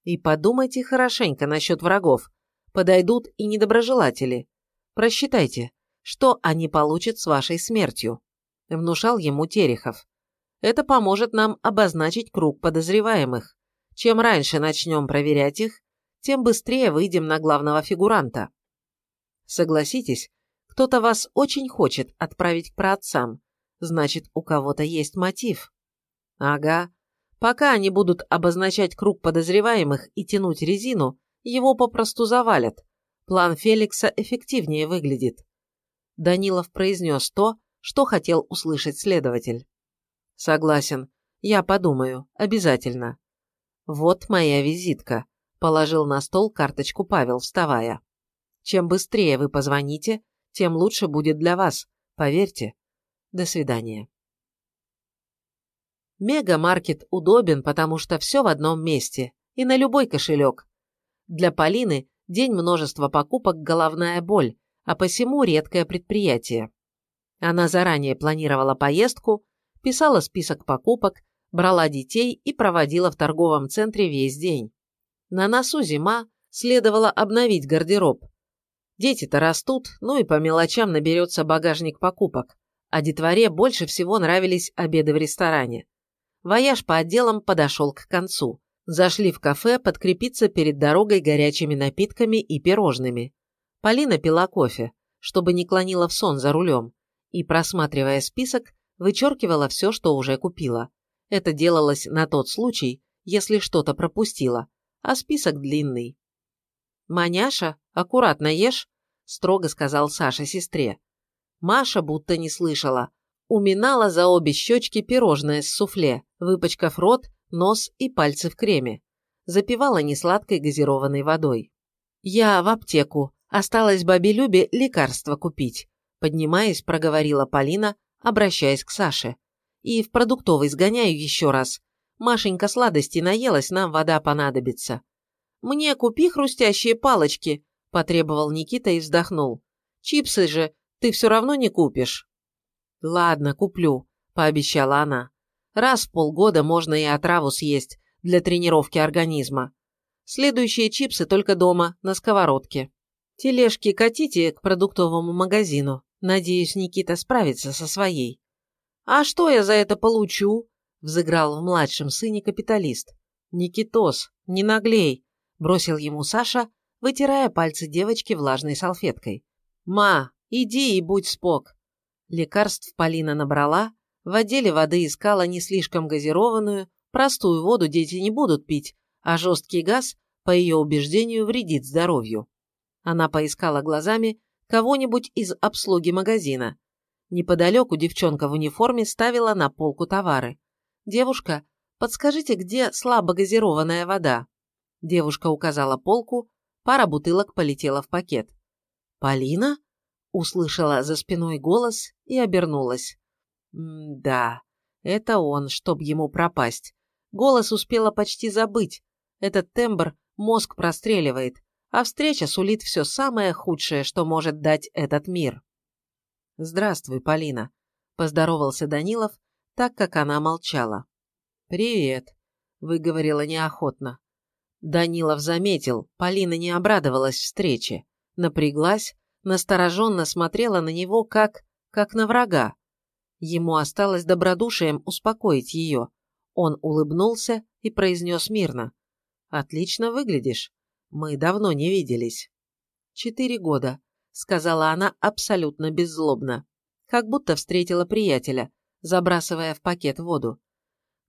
И подумайте хорошенько насчет врагов. Подойдут и недоброжелатели. Просчитайте, что они получат с вашей смертью. Внушал ему Терехов. Это поможет нам обозначить круг подозреваемых. Чем раньше начнем проверять их, тем быстрее выйдем на главного фигуранта. Согласитесь, кто-то вас очень хочет отправить к праотцам, значит, у кого-то есть мотив. Ага. Пока они будут обозначать круг подозреваемых и тянуть резину, его попросту завалят. План Феликса эффективнее выглядит. Данилов произнес то, что хотел услышать следователь. «Согласен. Я подумаю. Обязательно». «Вот моя визитка», – положил на стол карточку Павел, вставая. «Чем быстрее вы позвоните, тем лучше будет для вас, поверьте. До свидания». Мегамаркет удобен, потому что все в одном месте и на любой кошелек. Для Полины день множества покупок – головная боль, а посему редкое предприятие. Она заранее планировала поездку, писала список покупок, брала детей и проводила в торговом центре весь день. На носу зима, следовало обновить гардероб. Дети-то растут, ну и по мелочам наберется багажник покупок, а детворе больше всего нравились обеды в ресторане. Вояж по отделам подошел к концу. Зашли в кафе подкрепиться перед дорогой горячими напитками и пирожными. Полина пила кофе, чтобы не клонила в сон за рулем, и, просматривая список, вычеркивала все, что уже купила. Это делалось на тот случай, если что-то пропустила, а список длинный. «Маняша, аккуратно ешь», – строго сказал Саша сестре. Маша будто не слышала. Уминала за обе щечки пирожное с суфле, выпачкав рот, нос и пальцы в креме. Запивала несладкой газированной водой. «Я в аптеку. Осталось бабе Любе лекарство купить», – поднимаясь, проговорила Полина, обращаясь к Саше. «И в продуктовый сгоняю еще раз. Машенька сладости наелась, нам вода понадобится». «Мне купи хрустящие палочки», – потребовал Никита и вздохнул. «Чипсы же ты все равно не купишь». «Ладно, куплю», – пообещала она. «Раз в полгода можно и отраву съесть для тренировки организма. Следующие чипсы только дома, на сковородке. Тележки катите к продуктовому магазину. Надеюсь, Никита справится со своей». «А что я за это получу?» – взыграл в младшем сыне капиталист. «Никитос, не наглей», – бросил ему Саша, вытирая пальцы девочки влажной салфеткой. «Ма, иди и будь спок. Лекарств Полина набрала, в отделе воды искала не слишком газированную, простую воду дети не будут пить, а жесткий газ, по ее убеждению, вредит здоровью. Она поискала глазами кого-нибудь из обслуги магазина. Неподалеку девчонка в униформе ставила на полку товары. «Девушка, подскажите, где слабогазированная вода?» Девушка указала полку, пара бутылок полетела в пакет. «Полина?» Услышала за спиной голос и обернулась. да, это он, чтоб ему пропасть. Голос успела почти забыть. Этот тембр мозг простреливает, а встреча сулит все самое худшее, что может дать этот мир. «Здравствуй, Полина», – поздоровался Данилов, так как она молчала. «Привет», – выговорила неохотно. Данилов заметил, Полина не обрадовалась встрече, напряглась, настороженно смотрела на него как... как на врага. Ему осталось добродушием успокоить ее. Он улыбнулся и произнес мирно. «Отлично выглядишь. Мы давно не виделись». «Четыре года», — сказала она абсолютно беззлобно, как будто встретила приятеля, забрасывая в пакет воду.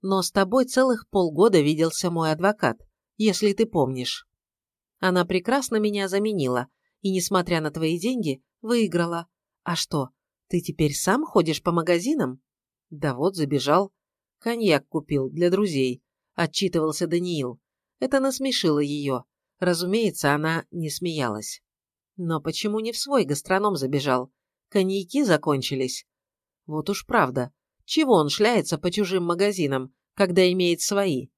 «Но с тобой целых полгода виделся мой адвокат, если ты помнишь. Она прекрасно меня заменила, и, несмотря на твои деньги, выиграла. А что, ты теперь сам ходишь по магазинам? Да вот, забежал. Коньяк купил для друзей, отчитывался Даниил. Это насмешило ее. Разумеется, она не смеялась. Но почему не в свой гастроном забежал? Коньяки закончились. Вот уж правда. Чего он шляется по чужим магазинам, когда имеет свои?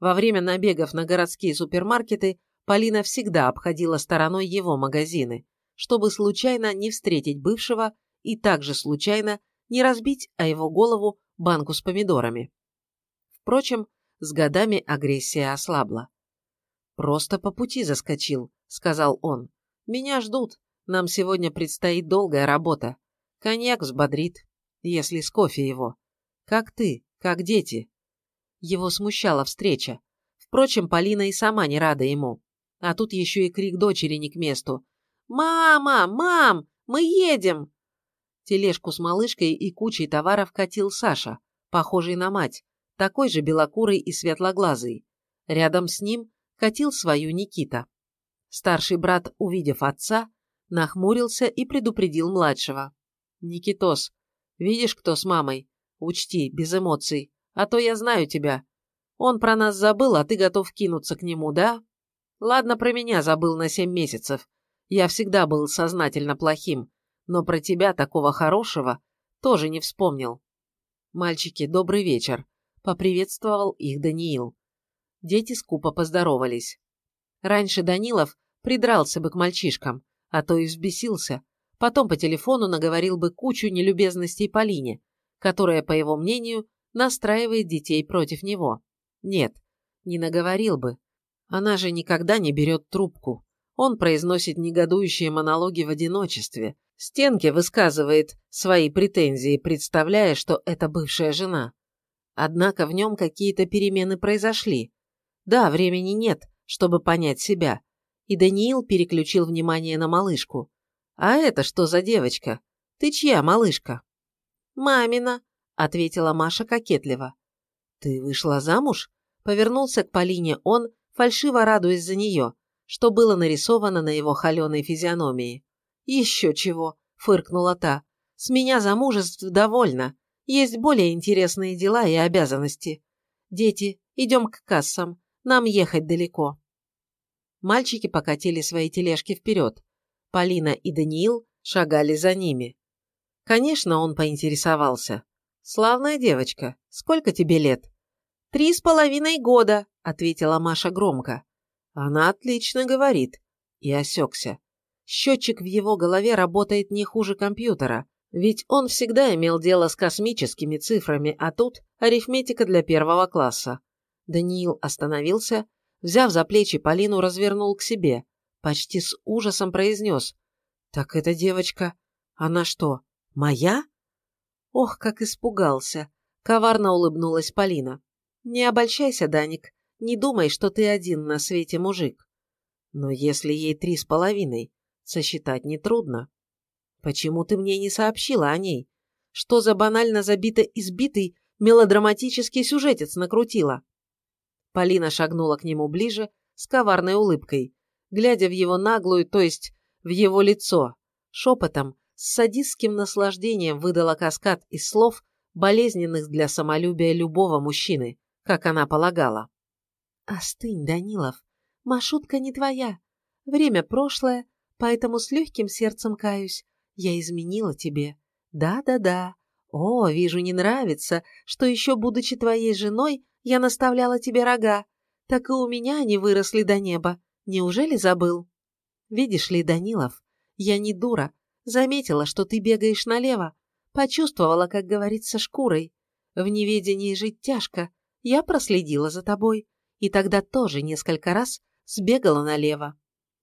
Во время набегов на городские супермаркеты Полина всегда обходила стороной его магазины, чтобы случайно не встретить бывшего и также случайно не разбить о его голову банку с помидорами. Впрочем, с годами агрессия ослабла. «Просто по пути заскочил», — сказал он. «Меня ждут. Нам сегодня предстоит долгая работа. Коньяк взбодрит, если с кофе его. Как ты, как дети». Его смущала встреча. Впрочем, Полина и сама не рада ему. А тут еще и крик дочери не к месту. «Мама! Мам! Мы едем!» Тележку с малышкой и кучей товаров катил Саша, похожий на мать, такой же белокурый и светлоглазый. Рядом с ним катил свою Никита. Старший брат, увидев отца, нахмурился и предупредил младшего. «Никитос, видишь, кто с мамой? Учти, без эмоций, а то я знаю тебя. Он про нас забыл, а ты готов кинуться к нему, да?» Ладно, про меня забыл на семь месяцев. Я всегда был сознательно плохим, но про тебя, такого хорошего, тоже не вспомнил. Мальчики, добрый вечер. Поприветствовал их Даниил. Дети скупо поздоровались. Раньше Данилов придрался бы к мальчишкам, а то и взбесился. Потом по телефону наговорил бы кучу нелюбезностей Полине, которая, по его мнению, настраивает детей против него. Нет, не наговорил бы. Она же никогда не берет трубку. Он произносит негодующие монологи в одиночестве. Стенке высказывает свои претензии, представляя, что это бывшая жена. Однако в нем какие-то перемены произошли. Да, времени нет, чтобы понять себя. И Даниил переключил внимание на малышку. «А это что за девочка? Ты чья малышка?» «Мамина», — ответила Маша кокетливо. «Ты вышла замуж?» — повернулся к Полине он, фальшиво радуясь за нее, что было нарисовано на его холеной физиономии. «Еще чего!» — фыркнула та. «С меня замужеств довольно. Есть более интересные дела и обязанности. Дети, идем к кассам. Нам ехать далеко». Мальчики покатили свои тележки вперед. Полина и Даниил шагали за ними. Конечно, он поинтересовался. «Славная девочка. Сколько тебе лет?» «Три с половиной года», — ответила Маша громко. «Она отлично говорит». И осекся. Счетчик в его голове работает не хуже компьютера, ведь он всегда имел дело с космическими цифрами, а тут арифметика для первого класса. Даниил остановился, взяв за плечи Полину, развернул к себе, почти с ужасом произнес. «Так эта девочка, она что, моя?» Ох, как испугался! Коварно улыбнулась Полина. «Не обольщайся, Даник, не думай, что ты один на свете мужик. Но если ей три с половиной, сосчитать нетрудно. Почему ты мне не сообщила о ней? Что за банально забито избитый мелодраматический сюжетец накрутила?» Полина шагнула к нему ближе с коварной улыбкой, глядя в его наглую, то есть в его лицо. Шепотом, с садистским наслаждением выдала каскад из слов, болезненных для самолюбия любого мужчины, как она полагала. «Остынь, Данилов, маршрутка не твоя. Время прошлое, поэтому с легким сердцем каюсь. Я изменила тебе. Да-да-да. О, вижу, не нравится, что еще, будучи твоей женой, я наставляла тебе рога. Так и у меня они выросли до неба. Неужели забыл? Видишь ли, Данилов, я не дура. Заметила, что ты бегаешь налево. Почувствовала, как говорится, шкурой. В неведении жить тяжко. Я проследила за тобой. И тогда тоже несколько раз сбегала налево.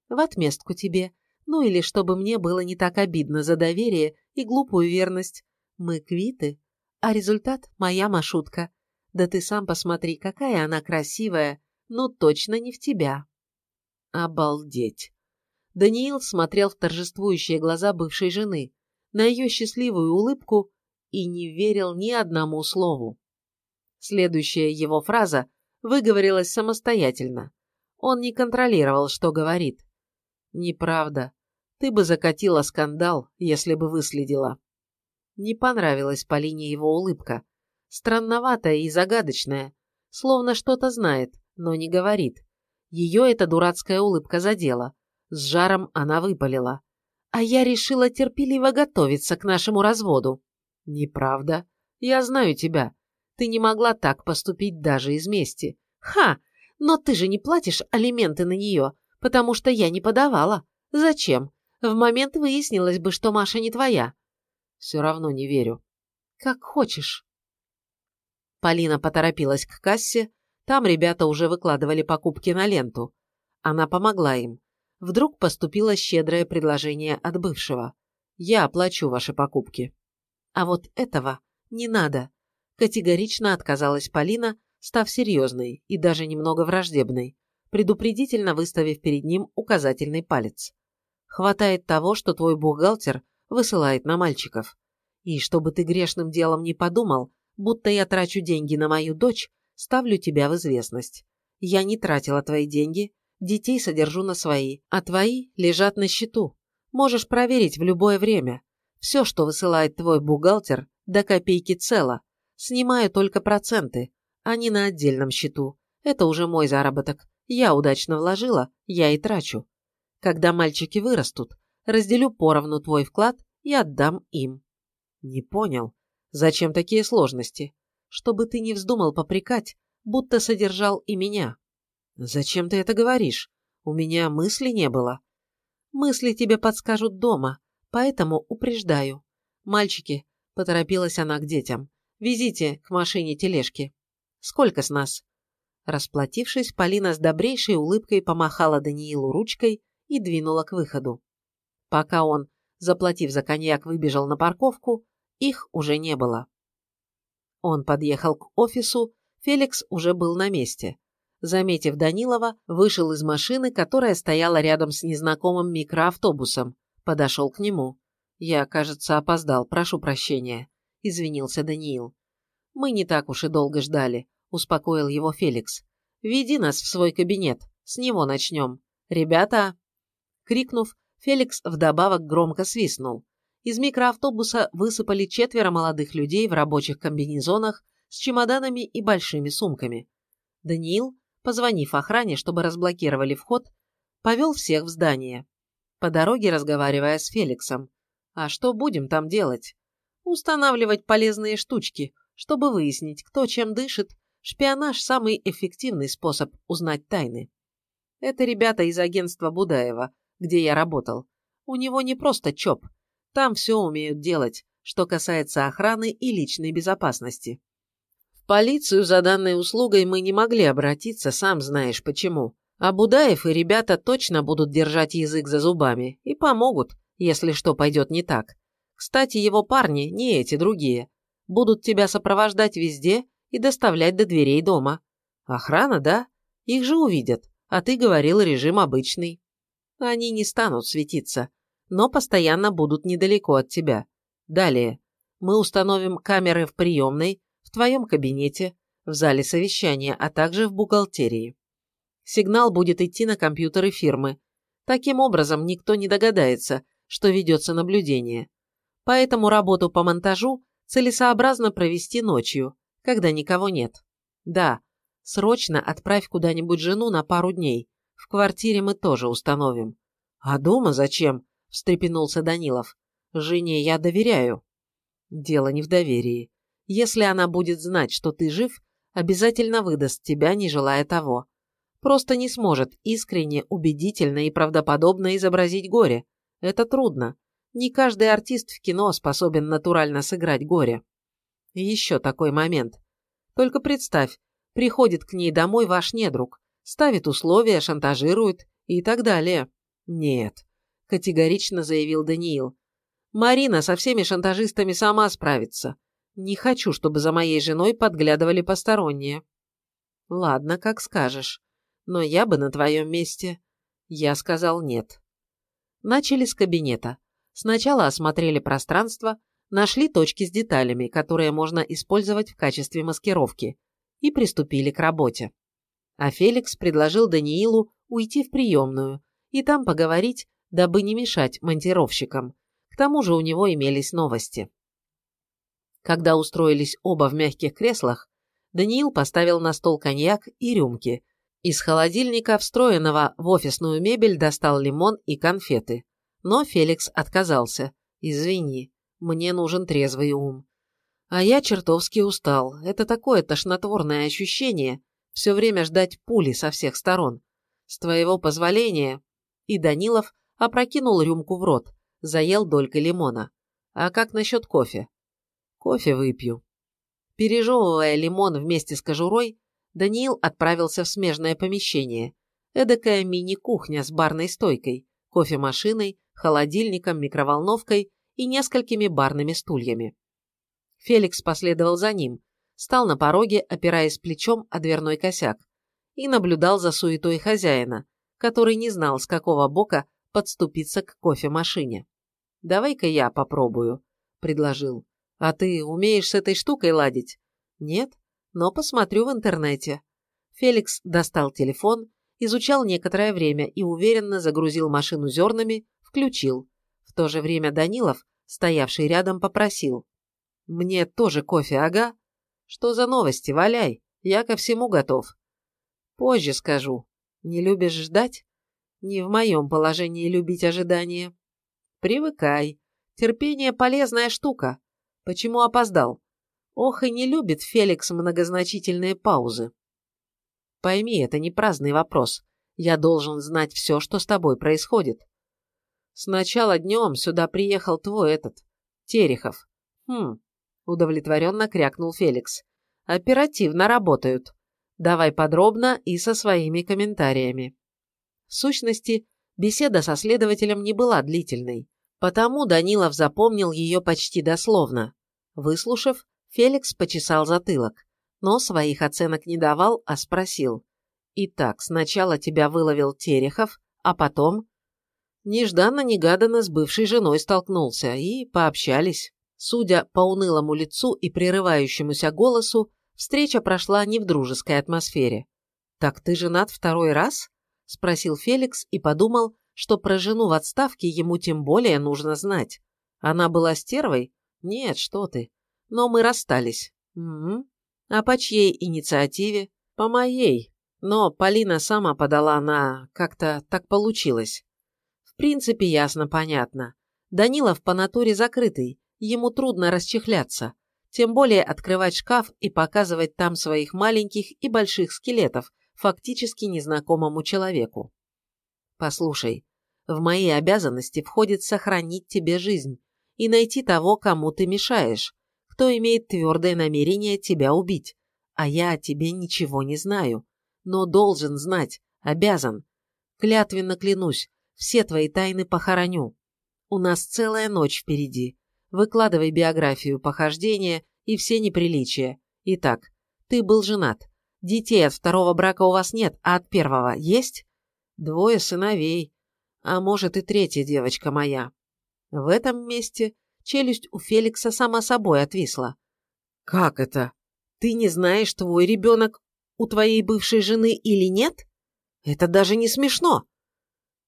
В отместку тебе. Ну или чтобы мне было не так обидно за доверие и глупую верность. Мы квиты. А результат – моя машутка. Да ты сам посмотри, какая она красивая. Ну, точно не в тебя. Обалдеть. Даниил смотрел в торжествующие глаза бывшей жены, на ее счастливую улыбку и не верил ни одному слову. Следующая его фраза выговорилась самостоятельно. Он не контролировал, что говорит. «Неправда. Ты бы закатила скандал, если бы выследила». Не понравилась Полине его улыбка. Странноватая и загадочная, словно что-то знает, но не говорит. Ее эта дурацкая улыбка задела. С жаром она выпалила. А я решила терпеливо готовиться к нашему разводу. Неправда. Я знаю тебя. Ты не могла так поступить даже из мести. Ха! Но ты же не платишь алименты на нее, потому что я не подавала. Зачем? В момент выяснилось бы, что Маша не твоя. Все равно не верю. Как хочешь. Полина поторопилась к кассе, там ребята уже выкладывали покупки на ленту. Она помогла им. Вдруг поступило щедрое предложение от бывшего. «Я оплачу ваши покупки». «А вот этого не надо», – категорично отказалась Полина, став серьезной и даже немного враждебной, предупредительно выставив перед ним указательный палец. «Хватает того, что твой бухгалтер высылает на мальчиков. И чтобы ты грешным делом не подумал, будто я трачу деньги на мою дочь, ставлю тебя в известность. Я не тратила твои деньги, детей содержу на свои, а твои лежат на счету. Можешь проверить в любое время. Все, что высылает твой бухгалтер, до копейки цело. Снимаю только проценты, а не на отдельном счету. Это уже мой заработок. Я удачно вложила, я и трачу. Когда мальчики вырастут, разделю поровну твой вклад и отдам им. Не понял. Зачем такие сложности? чтобы ты не вздумал попрекать, будто содержал и меня. Зачем ты это говоришь? У меня мысли не было. Мысли тебе подскажут дома, Поэтому упреждаю. Мальчики, поторопилась она к детям, везите к машине тележки. Сколько с нас? Расплатившись, Полина с добрейшей улыбкой помахала Даниилу ручкой и двинула к выходу. Пока он, заплатив за коньяк, выбежал на парковку, их уже не было. Он подъехал к офису, Феликс уже был на месте. Заметив Данилова, вышел из машины, которая стояла рядом с незнакомым микроавтобусом, подошел к нему. «Я, кажется, опоздал, прошу прощения», – извинился Даниил. «Мы не так уж и долго ждали», – успокоил его Феликс. «Веди нас в свой кабинет, с него начнем. Ребята!» Крикнув, Феликс вдобавок громко свистнул. Из микроавтобуса высыпали четверо молодых людей в рабочих комбинезонах с чемоданами и большими сумками. Даниил, позвонив охране, чтобы разблокировали вход, повел всех в здание. По дороге разговаривая с Феликсом. А что будем там делать? Устанавливать полезные штучки, чтобы выяснить, кто чем дышит. Шпионаж – самый эффективный способ узнать тайны. Это ребята из агентства Будаева, где я работал. У него не просто ЧОП. Там все умеют делать, что касается охраны и личной безопасности. В полицию за данной услугой мы не могли обратиться, сам знаешь почему. А Будаев и ребята точно будут держать язык за зубами и помогут, если что пойдет не так. Кстати, его парни, не эти другие, будут тебя сопровождать везде и доставлять до дверей дома. Охрана, да? Их же увидят, а ты говорил режим обычный. Они не станут светиться, но постоянно будут недалеко от тебя. Далее. Мы установим камеры в приемной, в твоем кабинете, в зале совещания, а также в бухгалтерии. Сигнал будет идти на компьютеры фирмы. Таким образом, никто не догадается, что ведется наблюдение. Поэтому работу по монтажу целесообразно провести ночью, когда никого нет. Да, срочно отправь куда-нибудь жену на пару дней. В квартире мы тоже установим. А дома зачем? Встрепенулся Данилов. Жене я доверяю. Дело не в доверии. Если она будет знать, что ты жив, обязательно выдаст тебя, не желая того просто не сможет искренне, убедительно и правдоподобно изобразить горе. Это трудно. Не каждый артист в кино способен натурально сыграть горе. еще такой момент. Только представь, приходит к ней домой ваш недруг, ставит условия, шантажирует и так далее. Нет, категорично заявил Даниил. Марина со всеми шантажистами сама справится. Не хочу, чтобы за моей женой подглядывали посторонние. Ладно, как скажешь но я бы на твоем месте...» Я сказал нет. Начали с кабинета. Сначала осмотрели пространство, нашли точки с деталями, которые можно использовать в качестве маскировки, и приступили к работе. А Феликс предложил Даниилу уйти в приемную и там поговорить, дабы не мешать монтировщикам. К тому же у него имелись новости. Когда устроились оба в мягких креслах, Даниил поставил на стол коньяк и рюмки, из холодильника, встроенного в офисную мебель, достал лимон и конфеты. Но Феликс отказался. «Извини, мне нужен трезвый ум». А я чертовски устал. Это такое тошнотворное ощущение все время ждать пули со всех сторон. С твоего позволения. И Данилов опрокинул рюмку в рот, заел долькой лимона. А как насчет кофе? Кофе выпью. Пережевывая лимон вместе с кожурой, Даниил отправился в смежное помещение. Эдакая мини-кухня с барной стойкой, кофемашиной, холодильником, микроволновкой и несколькими барными стульями. Феликс последовал за ним, стал на пороге, опираясь плечом о дверной косяк, и наблюдал за суетой хозяина, который не знал, с какого бока подступиться к кофемашине. «Давай-ка я попробую», — предложил. «А ты умеешь с этой штукой ладить?» «Нет», но посмотрю в интернете». Феликс достал телефон, изучал некоторое время и уверенно загрузил машину зернами, включил. В то же время Данилов, стоявший рядом, попросил. «Мне тоже кофе, ага? Что за новости, валяй, я ко всему готов». «Позже скажу. Не любишь ждать?» «Не в моем положении любить ожидания». «Привыкай. Терпение – полезная штука. Почему опоздал? Ох, и не любит Феликс многозначительные паузы. Пойми, это не праздный вопрос. Я должен знать все, что с тобой происходит. Сначала днем сюда приехал твой этот, Терехов. Хм, удовлетворенно крякнул Феликс. Оперативно работают. Давай подробно и со своими комментариями. В сущности, беседа со следователем не была длительной, потому Данилов запомнил ее почти дословно. Выслушав, Феликс почесал затылок, но своих оценок не давал, а спросил. «Итак, сначала тебя выловил Терехов, а потом...» Нежданно-негаданно с бывшей женой столкнулся и пообщались. Судя по унылому лицу и прерывающемуся голосу, встреча прошла не в дружеской атмосфере. «Так ты женат второй раз?» – спросил Феликс и подумал, что про жену в отставке ему тем более нужно знать. Она была стервой? Нет, что ты. Но мы расстались. Угу. А по чьей инициативе? По моей. Но Полина сама подала на... Как-то так получилось. В принципе, ясно, понятно. Данилов по натуре закрытый, ему трудно расчехляться. Тем более открывать шкаф и показывать там своих маленьких и больших скелетов фактически незнакомому человеку. Послушай, в мои обязанности входит сохранить тебе жизнь и найти того, кому ты мешаешь, кто имеет твердое намерение тебя убить. А я о тебе ничего не знаю, но должен знать, обязан. Клятвенно клянусь, все твои тайны похороню. У нас целая ночь впереди. Выкладывай биографию, похождения и все неприличия. Итак, ты был женат. Детей от второго брака у вас нет, а от первого есть? Двое сыновей. А может и третья девочка моя. В этом месте челюсть у Феликса сама собой отвисла. «Как это? Ты не знаешь, твой ребенок у твоей бывшей жены или нет? Это даже не смешно!»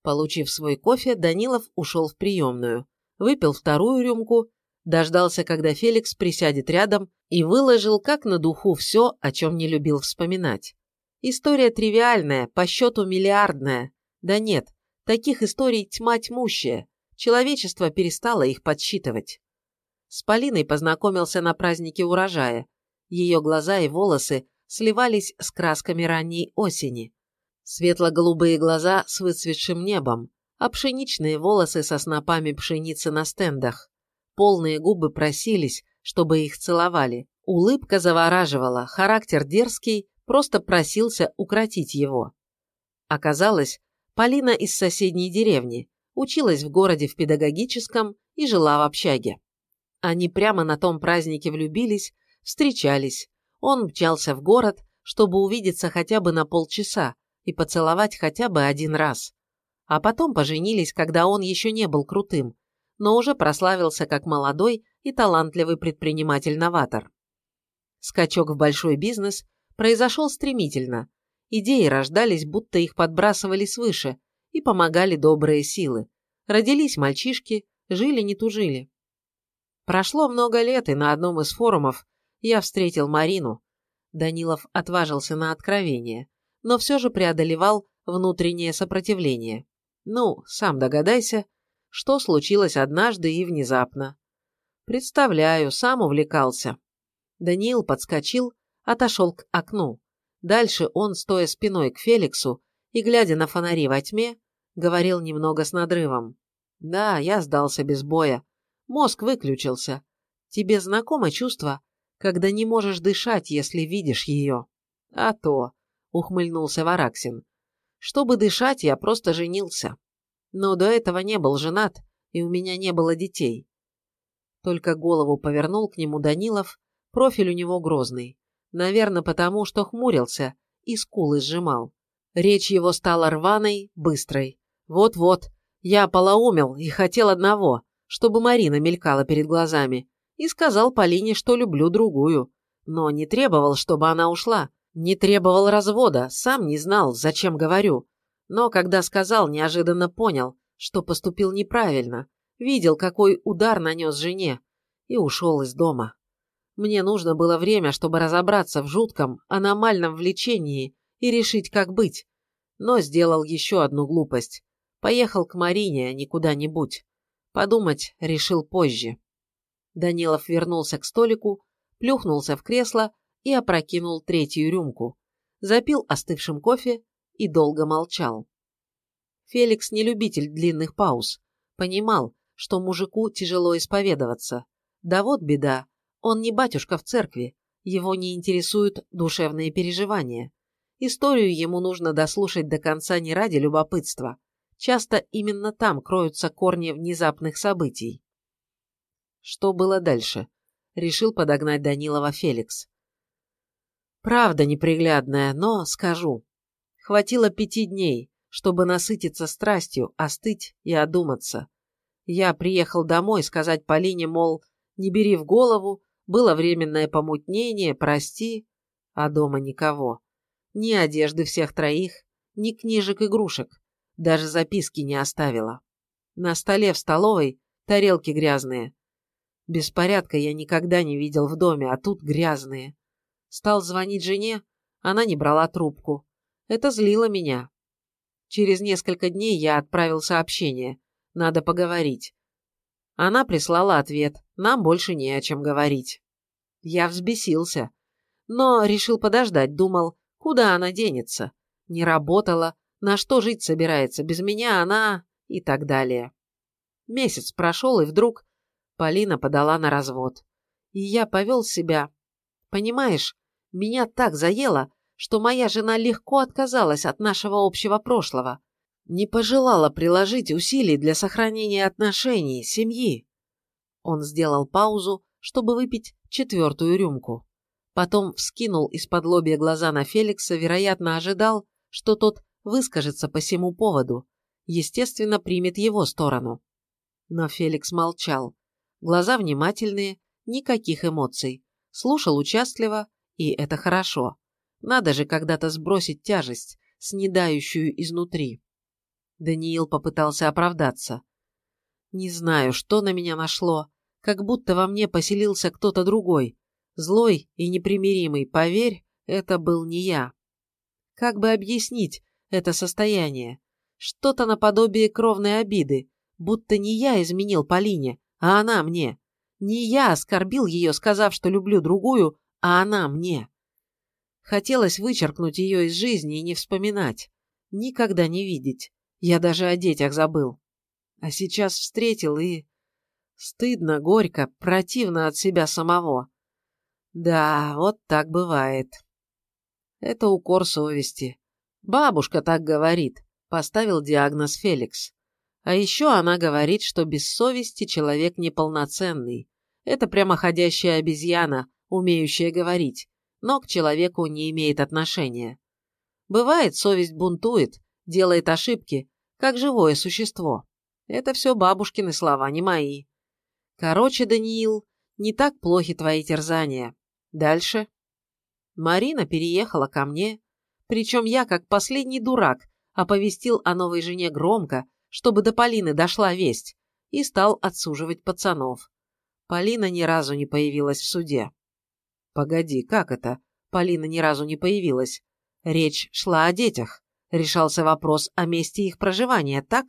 Получив свой кофе, Данилов ушел в приемную, выпил вторую рюмку, дождался, когда Феликс присядет рядом и выложил как на духу все, о чем не любил вспоминать. История тривиальная, по счету миллиардная. Да нет, таких историй тьма тьмущая. Человечество перестало их подсчитывать. С Полиной познакомился на празднике урожая. Ее глаза и волосы сливались с красками ранней осени. Светло-голубые глаза с выцветшим небом, а пшеничные волосы со снопами пшеницы на стендах. Полные губы просились, чтобы их целовали. Улыбка завораживала, характер дерзкий, просто просился укротить его. Оказалось, Полина из соседней деревни, училась в городе в педагогическом и жила в общаге. Они прямо на том празднике влюбились, встречались. Он мчался в город, чтобы увидеться хотя бы на полчаса и поцеловать хотя бы один раз. А потом поженились, когда он еще не был крутым, но уже прославился как молодой и талантливый предприниматель-новатор. Скачок в большой бизнес произошел стремительно. Идеи рождались, будто их подбрасывали свыше, и помогали добрые силы. Родились мальчишки, жили не тужили. Прошло много лет, и на одном из форумов я встретил Марину. Данилов отважился на откровение, но все же преодолевал внутреннее сопротивление. Ну, сам догадайся, что случилось однажды и внезапно. Представляю, сам увлекался. Даниил подскочил отошел к окну. Дальше он, стоя спиной к Феликсу и глядя на фонари во тьме, говорил немного с надрывом. «Да, я сдался без боя. Мозг выключился. Тебе знакомо чувство, когда не можешь дышать, если видишь ее?» «А то», — ухмыльнулся Вараксин. «Чтобы дышать, я просто женился. Но до этого не был женат, и у меня не было детей». Только голову повернул к нему Данилов, профиль у него грозный. Наверное, потому что хмурился и скулы сжимал. Речь его стала рваной, быстрой. Вот-вот, я полоумел и хотел одного, чтобы Марина мелькала перед глазами, и сказал Полине, что люблю другую. Но не требовал, чтобы она ушла. Не требовал развода, сам не знал, зачем говорю. Но когда сказал, неожиданно понял, что поступил неправильно. Видел, какой удар нанес жене. И ушел из дома. Мне нужно было время, чтобы разобраться в жутком, аномальном влечении и решить, как быть. Но сделал еще одну глупость. Поехал к Марине, а не куда-нибудь. Подумать решил позже. Данилов вернулся к столику, плюхнулся в кресло и опрокинул третью рюмку. Запил остывшим кофе и долго молчал. Феликс не любитель длинных пауз, Понимал, что мужику тяжело исповедоваться. Да вот беда, он не батюшка в церкви, его не интересуют душевные переживания. Историю ему нужно дослушать до конца не ради любопытства. Часто именно там кроются корни внезапных событий. Что было дальше? Решил подогнать Данилова Феликс. Правда неприглядная, но скажу. Хватило пяти дней, чтобы насытиться страстью, остыть и одуматься. Я приехал домой сказать Полине, мол, не бери в голову, было временное помутнение, прости, а дома никого. Ни одежды всех троих, ни книжек-игрушек, даже записки не оставила. На столе в столовой тарелки грязные. Беспорядка я никогда не видел в доме, а тут грязные. Стал звонить жене, она не брала трубку. Это злило меня. Через несколько дней я отправил сообщение. Надо поговорить. Она прислала ответ. Нам больше не о чем говорить. Я взбесился. Но решил подождать, думал, куда она денется. Не работала, на что жить собирается, без меня она и так далее. Месяц прошел, и вдруг Полина подала на развод. И я повел себя... Понимаешь, меня так заело, что моя жена легко отказалась от нашего общего прошлого. Не пожелала приложить усилий для сохранения отношений, семьи. Он сделал паузу, чтобы выпить четвертую рюмку. Потом вскинул из-под лобья глаза на Феликса, вероятно, ожидал, что тот выскажется по всему поводу, естественно, примет его сторону. Но Феликс молчал. Глаза внимательные, никаких эмоций. Слушал участливо, и это хорошо. Надо же когда-то сбросить тяжесть, снедающую изнутри. Даниил попытался оправдаться. Не знаю, что на меня нашло, как будто во мне поселился кто-то другой, злой и непримиримый, поверь, это был не я. Как бы объяснить это состояние? Что-то наподобие кровной обиды, будто не я изменил Полине, а она мне. Не я оскорбил ее, сказав, что люблю другую, а она мне. Хотелось вычеркнуть ее из жизни и не вспоминать, никогда не видеть. Я даже о детях забыл. А сейчас встретил и... Стыдно, горько, противно от себя самого. Да, вот так бывает. Это укор совести. Бабушка так говорит, поставил диагноз Феликс. А еще она говорит, что без совести человек неполноценный. Это прямоходящая обезьяна, умеющая говорить, но к человеку не имеет отношения. Бывает, совесть бунтует, делает ошибки, как живое существо. Это все бабушкины слова, не мои. Короче, Даниил, не так плохи твои терзания. Дальше. Марина переехала ко мне, причем я, как последний дурак, оповестил о новой жене громко, чтобы до Полины дошла весть, и стал отсуживать пацанов. Полина ни разу не появилась в суде. Погоди, как это? Полина ни разу не появилась. Речь шла о детях. Решался вопрос о месте их проживания, так?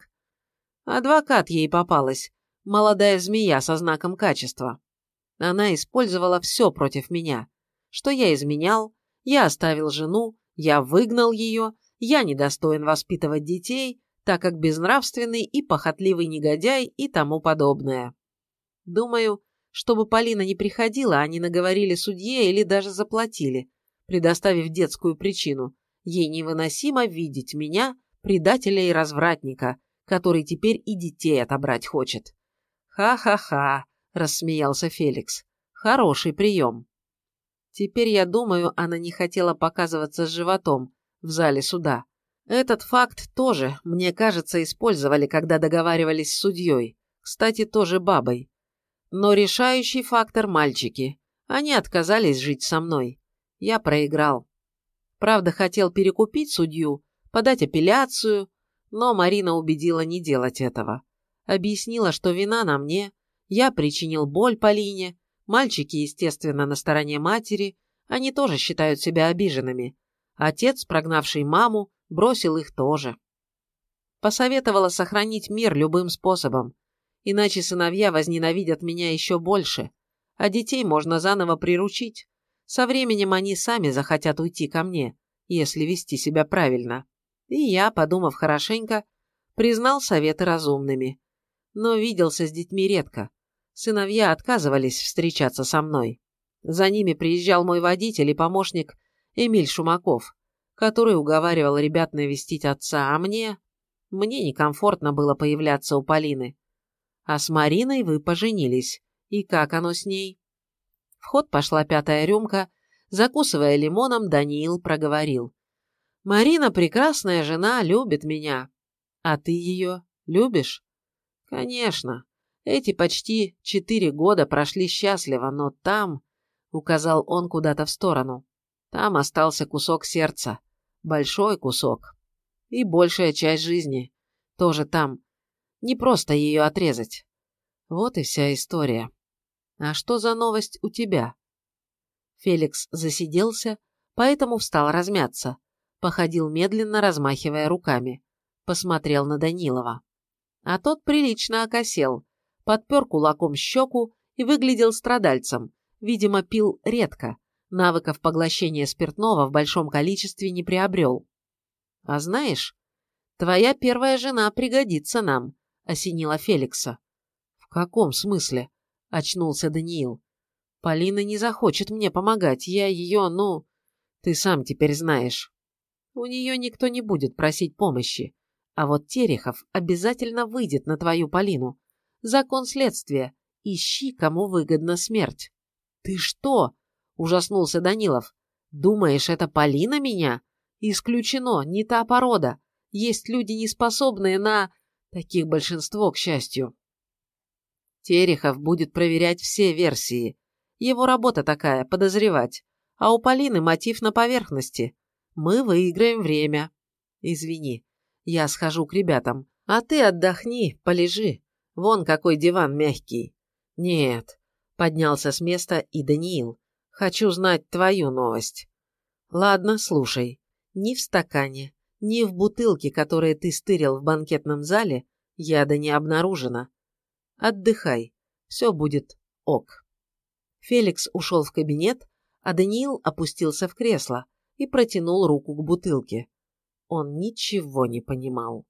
Адвокат ей попалась. Молодая змея со знаком качества. Она использовала все против меня. Что я изменял, я оставил жену, я выгнал ее, я недостоин воспитывать детей, так как безнравственный и похотливый негодяй и тому подобное. Думаю, чтобы Полина не приходила, они наговорили судье или даже заплатили, предоставив детскую причину. Ей невыносимо видеть меня, предателя и развратника, который теперь и детей отобрать хочет. «Ха-ха-ха», — рассмеялся Феликс. «Хороший прием». Теперь, я думаю, она не хотела показываться с животом в зале суда. Этот факт тоже, мне кажется, использовали, когда договаривались с судьей. Кстати, тоже бабой. Но решающий фактор – мальчики. Они отказались жить со мной. Я проиграл. Правда, хотел перекупить судью, подать апелляцию, но Марина убедила не делать этого. Объяснила, что вина на мне, я причинил боль Полине, мальчики, естественно, на стороне матери, они тоже считают себя обиженными. Отец, прогнавший маму, бросил их тоже. Посоветовала сохранить мир любым способом, иначе сыновья возненавидят меня еще больше, а детей можно заново приручить. Со временем они сами захотят уйти ко мне, если вести себя правильно. И я, подумав хорошенько, признал советы разумными. но виделся с детьми редко. Сыновья отказывались встречаться со мной. За ними приезжал мой водитель и помощник Эмиль Шумаков, который уговаривал ребят навестить отца, а мне... Мне некомфортно было появляться у Полины. А с Мариной вы поженились. И как оно с ней? В ход пошла пятая рюмка. Закусывая лимоном, Даниил проговорил. «Марина прекрасная жена, любит меня. А ты ее любишь?» «Конечно. Эти почти четыре года прошли счастливо, но там...» — указал он куда-то в сторону. «Там остался кусок сердца. Большой кусок. И большая часть жизни. Тоже там. Не просто ее отрезать. Вот и вся история. А что за новость у тебя?» Феликс засиделся, поэтому встал размяться. Походил медленно, размахивая руками. Посмотрел на Данилова. А тот прилично окосел, подпер кулаком щеку и выглядел страдальцем. Видимо, пил редко. Навыков поглощения спиртного в большом количестве не приобрел. «А знаешь, твоя первая жена пригодится нам», — осенила Феликса. «В каком смысле?» — очнулся Даниил. «Полина не захочет мне помогать. Я ее, ну... Ты сам теперь знаешь. У нее никто не будет просить помощи. А вот Терехов обязательно выйдет на твою Полину. Закон следствия. Ищи, кому выгодна смерть. Ты что? Ужаснулся Данилов. Думаешь, это Полина меня? Исключено, не та порода. Есть люди, не способные на... Таких большинство, к счастью. Терехов будет проверять все версии. Его работа такая, подозревать. А у Полины мотив на поверхности. Мы выиграем время. Извини, я схожу к ребятам. А ты отдохни, полежи. Вон какой диван мягкий. Нет, поднялся с места и Даниил. Хочу знать твою новость. Ладно, слушай. Ни в стакане, ни в бутылке, которые ты стырил в банкетном зале, яда не обнаружено. Отдыхай. Все будет ок. Феликс ушел в кабинет, а Даниил опустился в кресло и протянул руку к бутылке. Он ничего не понимал.